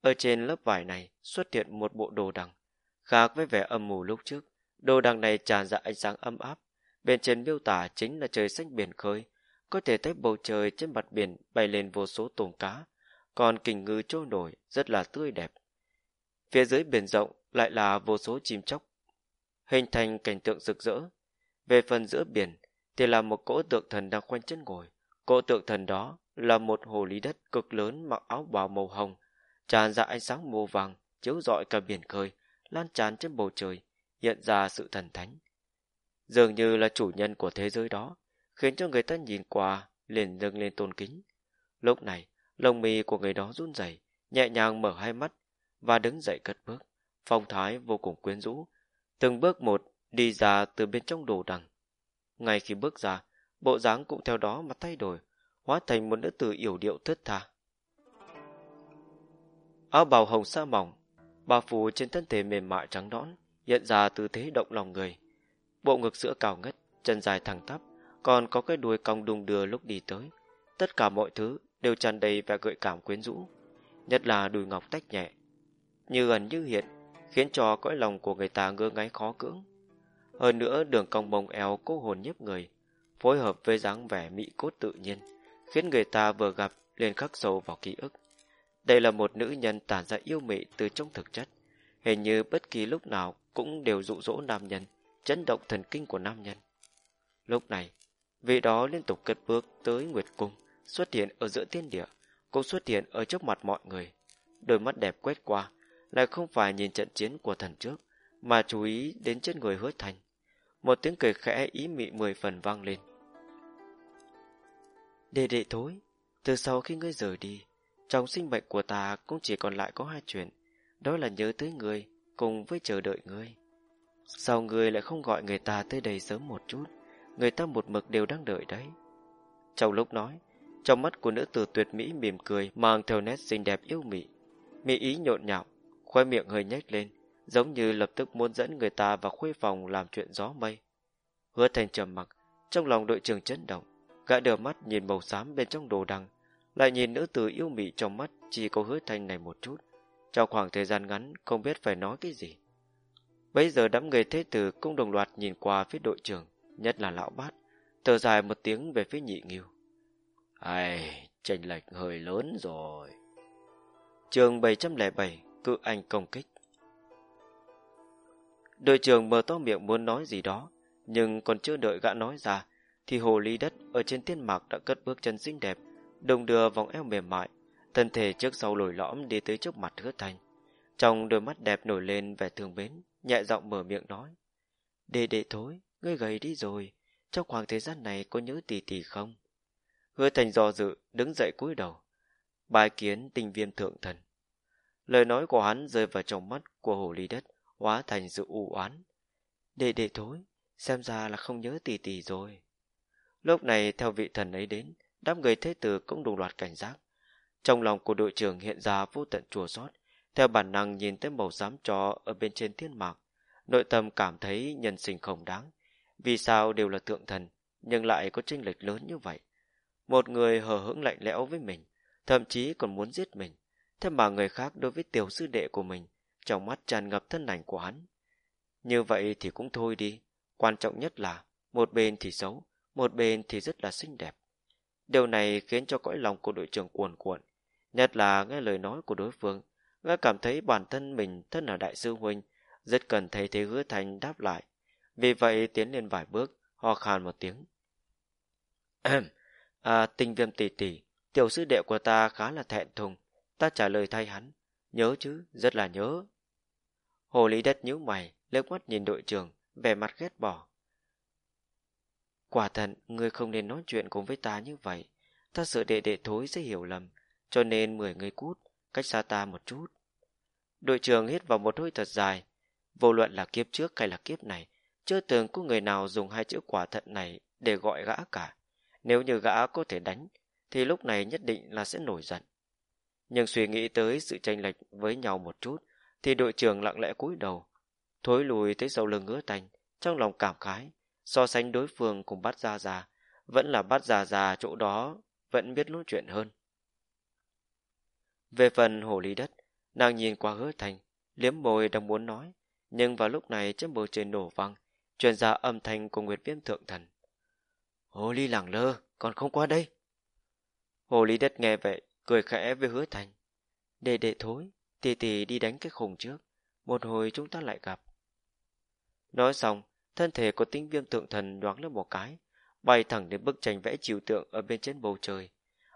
Ở trên lớp vải này xuất hiện một bộ đồ đằng, khác với vẻ âm mù lúc trước. Đồ đằng này tràn ra ánh sáng âm áp, bên trên miêu tả chính là trời xanh biển khơi, có thể thấy bầu trời trên mặt biển bay lên vô số tôm cá, còn kình ngư trôi nổi rất là tươi đẹp. Phía dưới biển rộng lại là vô số chim chóc, hình thành cảnh tượng rực rỡ. Về phần giữa biển thì là một cỗ tượng thần đang khoanh chân ngồi. Cỗ tượng thần đó là một hồ lý đất cực lớn mặc áo bào màu hồng, tràn ra ánh sáng màu vàng, chiếu rọi cả biển khơi, lan tràn trên bầu trời, hiện ra sự thần thánh. Dường như là chủ nhân của thế giới đó, khiến cho người ta nhìn qua liền dâng lên tôn kính. Lúc này, lông mi của người đó run rẩy, nhẹ nhàng mở hai mắt và đứng dậy cất bước, phong thái vô cùng quyến rũ, từng bước một đi ra từ bên trong đồ đằng. Ngay khi bước ra, bộ dáng cũng theo đó mà thay đổi, hóa thành một nữ tử yểu điệu thướt tha. Áo bào hồng sa mỏng, bao phủ trên thân thể mềm mại trắng nõn, hiện ra tư thế động lòng người. Bộ ngực sữa cao ngất, chân dài thẳng tắp, còn có cái đuôi cong đung đưa lúc đi tới. Tất cả mọi thứ đều tràn đầy vẻ gợi cảm quyến rũ, nhất là đùi ngọc tách nhẹ, như gần như hiện, khiến cho cõi lòng của người ta ngơ ngáy khó cưỡng. Hơn nữa đường cong bồng eo cố hồn nhiếp người, phối hợp với dáng vẻ mỹ cốt tự nhiên, khiến người ta vừa gặp liền khắc sâu vào ký ức. Đây là một nữ nhân tản ra yêu mị từ trong thực chất, hình như bất kỳ lúc nào cũng đều dụ dỗ nam nhân, chấn động thần kinh của nam nhân. Lúc này, vị đó liên tục cất bước tới Nguyệt Cung, xuất hiện ở giữa thiên địa, cũng xuất hiện ở trước mặt mọi người. Đôi mắt đẹp quét qua, lại không phải nhìn trận chiến của thần trước, mà chú ý đến chết người hứa thành. Một tiếng cười khẽ ý mị mười phần vang lên. Đệ đệ thối, từ sau khi ngươi rời đi, trong sinh mệnh của ta cũng chỉ còn lại có hai chuyện, đó là nhớ tới ngươi cùng với chờ đợi ngươi. Sao ngươi lại không gọi người ta tới đây sớm một chút, người ta một mực đều đang đợi đấy. Trong lúc nói, trong mắt của nữ tử tuyệt mỹ mỉm cười mang theo nét xinh đẹp yêu mị. Mỹ ý nhộn nhạo, khoe miệng hơi nhếch lên, giống như lập tức muốn dẫn người ta vào khuê phòng làm chuyện gió mây. Hứa thành trầm mặc, trong lòng đội trưởng chấn động, gã đờ mắt nhìn màu xám bên trong đồ đằng, lại nhìn nữ tử yêu mị trong mắt chỉ có hứa thành này một chút. Trong khoảng thời gian ngắn không biết phải nói cái gì. Bây giờ đám người thế tử cũng đồng loạt nhìn qua phía đội trưởng, nhất là lão bát, thở dài một tiếng về phía nhị nghiêu. Ai, chênh lệch hơi lớn rồi. Trường 707, cự anh công kích. Đội trưởng mở to miệng muốn nói gì đó, nhưng còn chưa đợi gã nói ra, thì hồ ly đất ở trên thiên mạc đã cất bước chân xinh đẹp, đồng đưa vòng eo mềm mại, thân thể trước sau lồi lõm đi tới trước mặt hứa thành. Trong đôi mắt đẹp nổi lên vẻ thương mến, nhẹ giọng mở miệng nói. Đệ đệ thối, ngươi gầy đi rồi, trong khoảng thời gian này có nhớ tỷ tỷ không? Hứa thành do dự, đứng dậy cúi đầu. Bài kiến tình viêm thượng thần. Lời nói của hắn rơi vào trong mắt của hồ ly đất, hóa thành sự u oán. Đệ đệ thối, xem ra là không nhớ tỷ tỷ rồi. Lúc này theo vị thần ấy đến, đám người thế tử cũng đồng loạt cảnh giác. Trong lòng của đội trưởng hiện ra vô tận chùa xót theo bản năng nhìn tới màu xám trò ở bên trên thiên mạc, nội tâm cảm thấy nhân sinh không đáng. Vì sao đều là thượng thần, nhưng lại có tranh lệch lớn như vậy? Một người hờ hững lạnh lẽo với mình, thậm chí còn muốn giết mình. Thế mà người khác đối với tiểu sư đệ của mình, trong mắt tràn ngập thân ảnh của hắn. Như vậy thì cũng thôi đi, quan trọng nhất là một bên thì xấu, một bên thì rất là xinh đẹp. Điều này khiến cho cõi lòng của đội trưởng cuồn cuộn, nhất là nghe lời nói của đối phương, gã cảm thấy bản thân mình thân là đại sư huynh, rất cần thấy thế hứa thành đáp lại. Vì vậy tiến lên vài bước, ho khan một tiếng. [CLEARS THROAT] à, tình viêm tỷ tỷ, tiểu sư đệ của ta khá là thẹn thùng, ta trả lời thay hắn. Nhớ chứ, rất là nhớ. Hồ Lý Đất nhíu mày, lướt mắt nhìn đội trưởng, vẻ mặt ghét bỏ. Quả thật, ngươi không nên nói chuyện cùng với ta như vậy. Ta sợ đệ đệ thối sẽ hiểu lầm, cho nên mười người cút, cách xa ta một chút. Đội trưởng hít vào một hơi thật dài. Vô luận là kiếp trước hay là kiếp này, chưa từng có người nào dùng hai chữ quả thận này để gọi gã cả. Nếu như gã có thể đánh, thì lúc này nhất định là sẽ nổi giận. Nhưng suy nghĩ tới sự tranh lệch với nhau một chút, thì đội trưởng lặng lẽ cúi đầu, thối lùi tới sau lưng ngứa tành, trong lòng cảm khái, so sánh đối phương cùng bắt ra già, vẫn là bắt già già chỗ đó, vẫn biết nói chuyện hơn. Về phần hồ ly đất, nàng nhìn qua hứa thành, liếm môi đang muốn nói, nhưng vào lúc này trên bầu trời nổ vang, truyền ra âm thanh của Nguyệt Viêm Thượng Thần. Hồ ly lẳng lơ, còn không qua đây. Hồ ly đất nghe vậy, cười khẽ với hứa thành. Đệ đệ thối, tì tì đi đánh cái khùng trước, một hồi chúng ta lại gặp. Nói xong, thân thể của tinh viêm thượng thần đoán lên một cái, bay thẳng đến bức tranh vẽ chiều tượng ở bên trên bầu trời.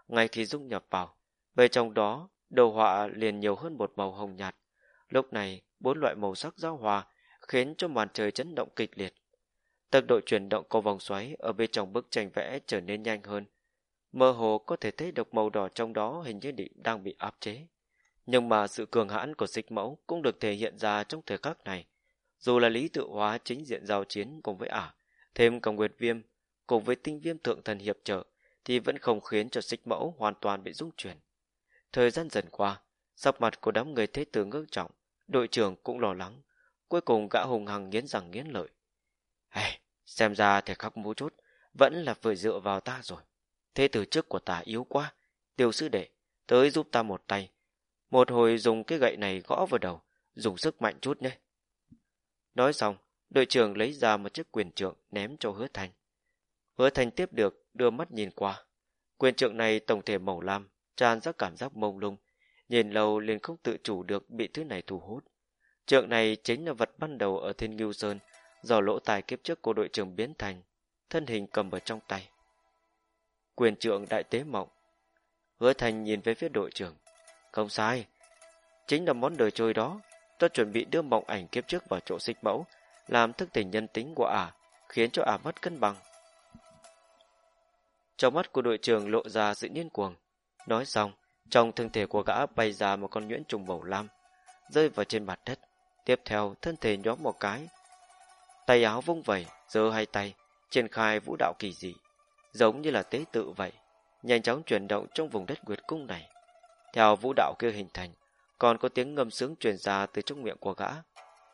Ngay khi dung nhập vào, bên trong đó, đồ họa liền nhiều hơn một màu hồng nhạt. Lúc này, bốn loại màu sắc giao hòa khiến cho màn trời chấn động kịch liệt. Tốc độ chuyển động của vòng xoáy ở bên trong bức tranh vẽ trở nên nhanh hơn. Mơ hồ có thể thấy được màu đỏ trong đó hình như định đang bị áp chế. Nhưng mà sự cường hãn của dịch mẫu cũng được thể hiện ra trong thời khắc này. Dù là lý tự hóa chính diện giao chiến cùng với ả, thêm cả nguyệt viêm, cùng với tinh viêm thượng thần hiệp trợ, thì vẫn không khiến cho dịch mẫu hoàn toàn bị rung chuyển. Thời gian dần qua, sắc mặt của đám người thế tử ngưng trọng, đội trưởng cũng lo lắng, cuối cùng gã hùng hằng nghiến rằng nghiến lợi. Hey, xem ra thể khắc mú chút, vẫn là phải dựa vào ta rồi. Thế từ trước của ta yếu quá, tiêu sư đệ, tới giúp ta một tay. Một hồi dùng cái gậy này gõ vào đầu, dùng sức mạnh chút nhé. Nói xong, đội trưởng lấy ra một chiếc quyền trượng ném cho hứa thành. Hứa thành tiếp được, đưa mắt nhìn qua. Quyền trượng này tổng thể màu lam, tràn ra cảm giác mông lung. Nhìn lâu liền không tự chủ được bị thứ này thu hút. Trượng này chính là vật ban đầu ở Thiên Ngưu Sơn, do lỗ tài kiếp trước của đội trưởng biến thành, thân hình cầm ở trong tay. Quyền trượng đại tế mộng. Hứa thành nhìn về phía đội trưởng. Không sai, chính là món đời trôi đó. Ta chuẩn bị đưa mộng ảnh kiếp trước vào chỗ xích mẫu, làm thức tỉnh nhân tính của ả, khiến cho ả mất cân bằng. Trong mắt của đội trưởng lộ ra sự điên cuồng. Nói xong, trong thân thể của gã bay ra một con nhuyễn trùng màu lam, rơi vào trên mặt đất. Tiếp theo, thân thể nhóm một cái. Tay áo vung vẩy, giơ hai tay, triển khai vũ đạo kỳ dị, giống như là tế tự vậy, nhanh chóng chuyển động trong vùng đất nguyệt cung này. Theo vũ đạo kia hình thành, còn có tiếng ngâm sướng truyền ra từ trong miệng của gã.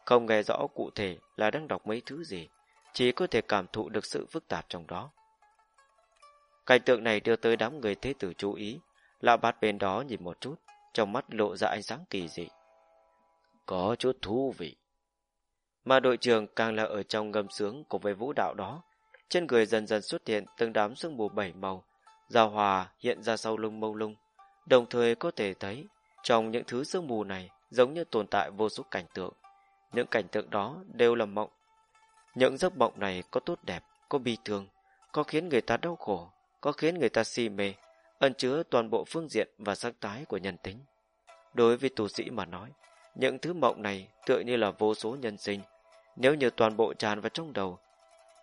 Không nghe rõ cụ thể là đang đọc mấy thứ gì, chỉ có thể cảm thụ được sự phức tạp trong đó. Cảnh tượng này đưa tới đám người thế tử chú ý, lão bát bên đó nhìn một chút, trong mắt lộ ra ánh sáng kỳ dị. Có chút thú vị. Mà đội trưởng càng là ở trong ngâm sướng cùng với vũ đạo đó, trên người dần dần xuất hiện từng đám sương mù bảy màu, giao hòa hiện ra sau lưng mông lung, đồng thời có thể thấy trong những thứ sương mù này giống như tồn tại vô số cảnh tượng. Những cảnh tượng đó đều là mộng. Những giấc mộng này có tốt đẹp, có bi thương, có khiến người ta đau khổ, có khiến người ta si mê, ẩn chứa toàn bộ phương diện và sắc tái của nhân tính. Đối với tu sĩ mà nói, những thứ mộng này tựa như là vô số nhân sinh. Nếu như toàn bộ tràn vào trong đầu,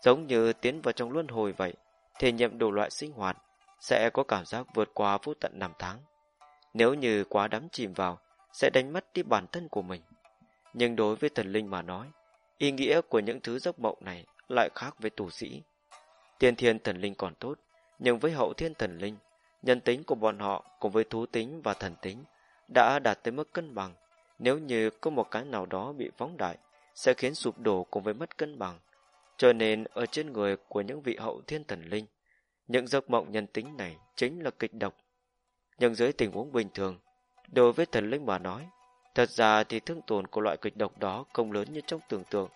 giống như tiến vào trong luân hồi vậy, thể nghiệm đủ loại sinh hoạt sẽ có cảm giác vượt qua vô tận năm tháng. Nếu như quá đắm chìm vào, sẽ đánh mất đi bản thân của mình. Nhưng đối với thần linh mà nói, ý nghĩa của những thứ giấc mộng này lại khác với tù sĩ. Tiên thiên thần linh còn tốt, nhưng với hậu thiên thần linh, nhân tính của bọn họ cùng với thú tính và thần tính đã đạt tới mức cân bằng. Nếu như có một cái nào đó bị phóng đại, sẽ khiến sụp đổ cùng với mất cân bằng. Cho nên ở trên người của những vị hậu thiên thần linh, những giấc mộng nhân tính này chính là kịch độc. Nhưng dưới tình huống bình thường, đối với thần linh mà nói, thật ra thì thương tổn của loại kịch độc đó không lớn như trong tưởng tượng.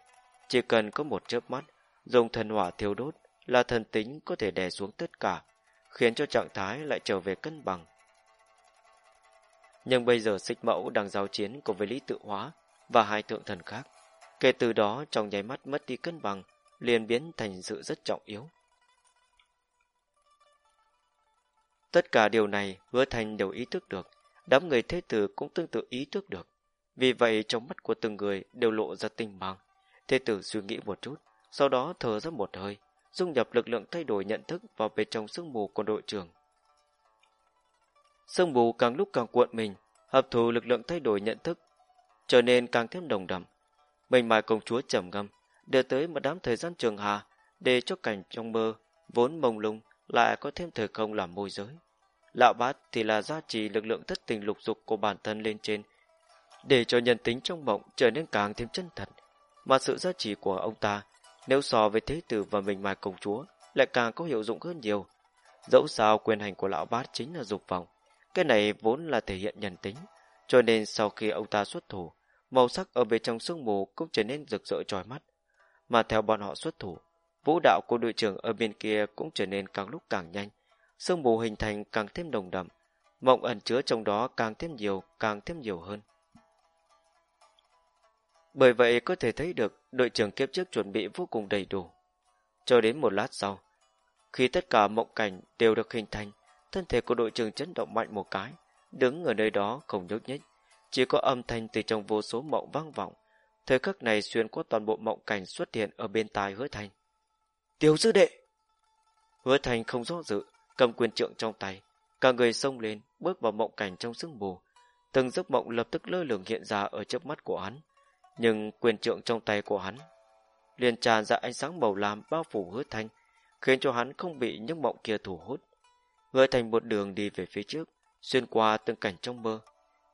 Chỉ cần có một chớp mắt, dùng thần hỏa thiêu đốt là thần tính có thể đè xuống tất cả, khiến cho trạng thái lại trở về cân bằng. Nhưng bây giờ xích mẫu đang giao chiến cùng với lý tự hóa và hai thượng thần khác. Kể từ đó trong nháy mắt mất đi cân bằng, liền biến thành sự rất trọng yếu. Tất cả điều này hứa thành đều ý thức được, đám người thế tử cũng tương tự ý thức được. Vì vậy trong mắt của từng người đều lộ ra tinh mang. Thế tử suy nghĩ một chút, sau đó thở ra một hơi, dung nhập lực lượng thay đổi nhận thức vào bên trong sương mù của đội trưởng. Sương mù càng lúc càng cuộn mình, hấp thụ lực lượng thay đổi nhận thức, trở nên càng thêm đồng đậm. Mình mài công chúa trầm ngâm, đưa tới một đám thời gian trường hà, để cho cảnh trong mơ, vốn mông lung, lại có thêm thời không làm môi giới. Lão bát thì là gia trì lực lượng thất tình lục dục của bản thân lên trên, để cho nhân tính trong mộng trở nên càng thêm chân thật. Mà sự gia trì của ông ta, nếu so với thế tử và mình mài công chúa, lại càng có hiệu dụng hơn nhiều. Dẫu sao quyền hành của lão bát chính là dục vọng, cái này vốn là thể hiện nhân tính, cho nên sau khi ông ta xuất thủ, màu sắc ở bên trong sương mù cũng trở nên rực rỡ trói mắt. Mà theo bọn họ xuất thủ, vũ đạo của đội trưởng ở bên kia cũng trở nên càng lúc càng nhanh, sương mù hình thành càng thêm đồng đậm, mộng ẩn chứa trong đó càng thêm nhiều, càng thêm nhiều hơn. Bởi vậy có thể thấy được đội trưởng kiếp trước chuẩn bị vô cùng đầy đủ. Cho đến một lát sau, khi tất cả mộng cảnh đều được hình thành, thân thể của đội trưởng chấn động mạnh một cái, đứng ở nơi đó không nhúc nhích, chỉ có âm thanh từ trong vô số mộng vang vọng. Thời khắc này xuyên qua toàn bộ mộng cảnh xuất hiện ở bên tai hứa thành. Tiểu sư đệ! Hứa thành không do dự, cầm quyền trượng trong tay. Cả người xông lên, bước vào mộng cảnh trong sương mù. Từng giấc mộng lập tức lơ lửng hiện ra ở trước mắt của hắn. Nhưng quyền trượng trong tay của hắn liền tràn ra ánh sáng màu lam bao phủ hứa Thành, khiến cho hắn không bị những mộng kia thu hút. Hứa thành một đường đi về phía trước, xuyên qua từng cảnh trong mơ,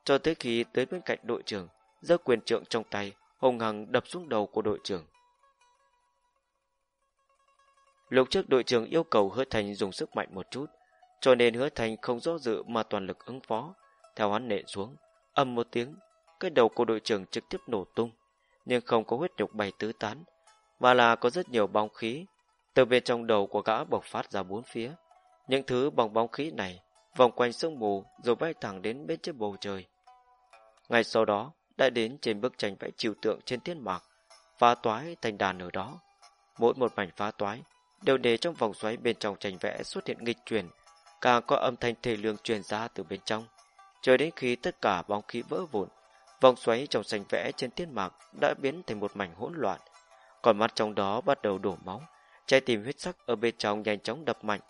cho tới khi tới bên cạnh đội trưởng, giơ quyền trượng trong tay, hùng hằng đập xuống đầu của đội trưởng. Lúc trước đội trưởng yêu cầu hứa thành dùng sức mạnh một chút, cho nên hứa thành không do dự mà toàn lực ứng phó. Theo hắn nện xuống, âm một tiếng, cái đầu của đội trưởng trực tiếp nổ tung, nhưng không có huyết nhục bay tứ tán, mà là có rất nhiều bóng khí từ bên trong đầu của gã bộc phát ra bốn phía. Những thứ bằng bóng khí này vòng quanh sương mù rồi bay thẳng đến bên trên bầu trời. Ngay sau đó, đã đến trên bức tranh vẽ trừu tượng trên thiên mạc, phá toái thành đàn ở đó. Mỗi một mảnh phá toái đều để trong vòng xoáy bên trong tranh vẽ xuất hiện nghịch chuyển, càng có âm thanh thể lương truyền ra từ bên trong. Cho đến khi tất cả bóng khí vỡ vụn, vòng xoáy trong tranh vẽ trên thiên mạc đã biến thành một mảnh hỗn loạn. Còn mắt trong đó bắt đầu đổ máu, trái tim huyết sắc ở bên trong nhanh chóng đập mạnh,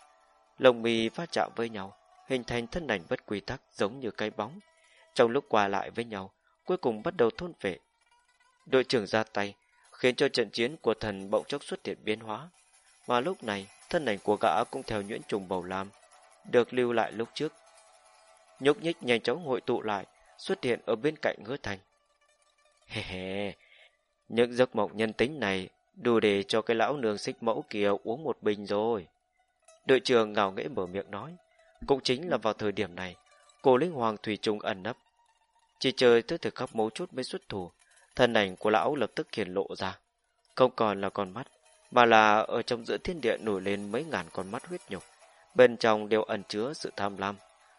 lồng mì va chạm với nhau, hình thành thân ảnh bất quy tắc giống như cái bóng. Trong lúc qua lại với nhau, cuối cùng bắt đầu thôn vệ. Đội trưởng ra tay, khiến cho trận chiến của thần bỗng chốc xuất hiện biến hóa. Mà lúc này, thân ảnh của gã cũng theo nhuyễn trùng bầu lam, được lưu lại lúc trước. Nhúc nhích nhanh chóng hội tụ lại, xuất hiện ở bên cạnh hứa thành. Hè hè, những giấc mộng nhân tính này đủ để cho cái lão nương xích mẫu kia uống một bình rồi. Đội trưởng ngào nghễ mở miệng nói. Cũng chính là vào thời điểm này, cổ linh hoàng thủy trùng ẩn nấp. Chỉ chờ tới thời khắc mấu chốt mới xuất thủ, thân ảnh của lão lập tức hiển lộ ra. Không còn là con mắt, mà là ở trong giữa thiên địa nổi lên mấy ngàn con mắt huyết nhục. Bên trong đều ẩn chứa sự tham lam.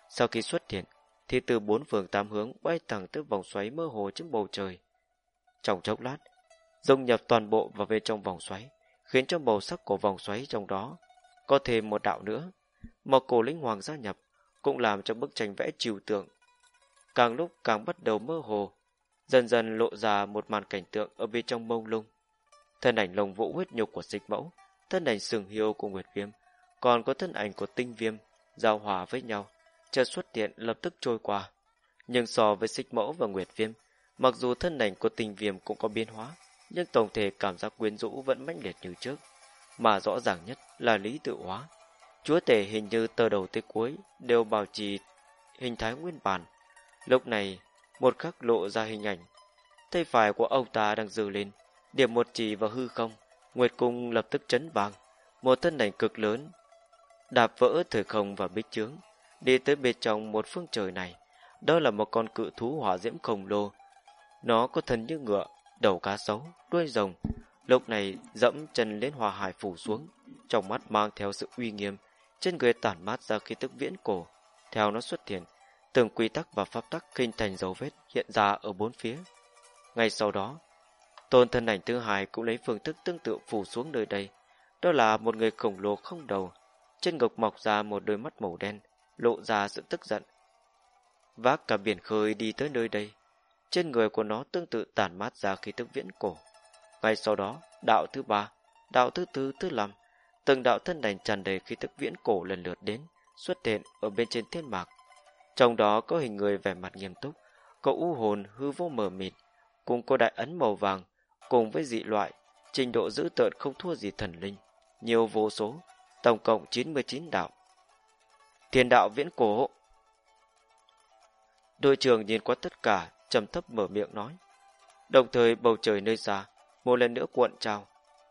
Sau khi xuất hiện, thì từ bốn phương tám hướng bay thẳng tới vòng xoáy mơ hồ trên bầu trời. Trong chốc lát, dung nhập toàn bộ vào bên trong vòng xoáy, khiến cho màu sắc của vòng xoáy trong đó có thêm một đạo nữa. mà cổ linh hoàng gia nhập, cũng làm cho bức tranh vẽ trừu tượng. Càng lúc càng bắt đầu mơ hồ, dần dần lộ ra một màn cảnh tượng ở bên trong mông lung. Thân ảnh lồng vũ huyết nhục của dịch mẫu, thân ảnh sừng hiêu của Nguyệt Viêm, còn có thân ảnh của tinh viêm, giao hòa với nhau, chợt xuất hiện lập tức trôi qua. Nhưng so với xích mẫu và Nguyệt Viêm, mặc dù thân ảnh của tinh viêm cũng có biến hóa, nhưng tổng thể cảm giác quyến rũ vẫn mãnh liệt như trước, mà rõ ràng nhất là lý tự hóa. Chúa tể hình như từ đầu tới cuối đều bảo trì hình thái nguyên bản. Lúc này, một khắc lộ ra hình ảnh. Tay phải của ông ta đang dừ lên, điểm một chỉ vào hư không. Nguyệt cung lập tức chấn vàng, một thân ảnh cực lớn, đạp vỡ thời không và bích chướng, đi tới bên trong một phương trời này. Đó là một con cự thú hỏa diễm khổng lồ. Nó có thân như ngựa, đầu cá sấu, đuôi rồng. Lúc này dẫm chân lên hòa hải phủ xuống, trong mắt mang theo sự uy nghiêm, trên người tản mát ra khí tức viễn cổ. Theo nó xuất hiện, từng quy tắc và pháp tắc kinh thành dấu vết hiện ra ở bốn phía. Ngay sau đó, tôn thân ảnh thứ hai cũng lấy phương thức tương tự phủ xuống nơi đây. Đó là một người khổng lồ không đầu, trên ngực mọc ra một đôi mắt màu đen, lộ ra sự tức giận. Vác cả biển khơi đi tới nơi đây, trên người của nó tương tự tản mát ra khí tức viễn cổ. Ngay sau đó, đạo thứ ba, đạo thứ tư, thứ năm, từng đạo thân ảnh tràn đầy khí tức viễn cổ lần lượt đến, xuất hiện ở bên trên thiên mạc. Trong đó có hình người vẻ mặt nghiêm túc, có u hồn hư vô mờ mịt, cùng có đại ấn màu vàng, cùng với dị loại, trình độ dữ tợn không thua gì thần linh, nhiều vô số. tổng cộng 99 đạo. Thiên đạo viễn cổ. Đội trưởng nhìn qua tất cả, trầm thấp mở miệng nói. Đồng thời bầu trời nơi xa, một lần nữa cuộn trào.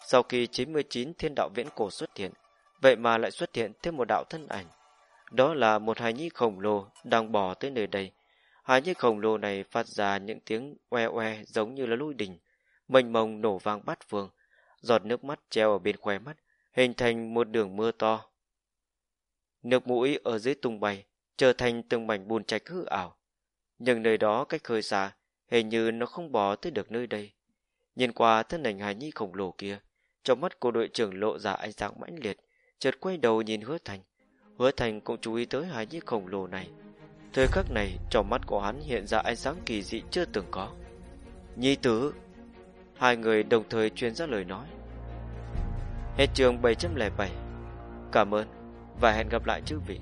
Sau khi 99 thiên đạo viễn cổ xuất hiện, vậy mà lại xuất hiện thêm một đạo thân ảnh. Đó là một hài nhi khổng lồ đang bò tới nơi đây. Hài nhi khổng lồ này phát ra những tiếng oe oe giống như là lôi đình, mênh mông nổ vang bát phương, giọt nước mắt treo ở bên khóe mắt, hình thành một đường mưa to. Nước mũi ở dưới tung bay, trở thành từng mảnh bùn trạch hư ảo. Nhưng nơi đó cách hơi xa, hình như nó không bò tới được nơi đây. Nhìn qua thân ảnh hài nhi khổng lồ kia, trong mắt của đội trưởng lộ ra ánh sáng mãnh liệt, chợt quay đầu nhìn hứa thành. Hứa thành cũng chú ý tới hai chiếc khổng lồ này. Thời khắc này, trong mắt của hắn hiện ra ánh sáng kỳ dị chưa từng có. Nhi tử! Hai người đồng thời truyền ra lời nói. Hết trường 707 Cảm ơn và hẹn gặp lại chư vị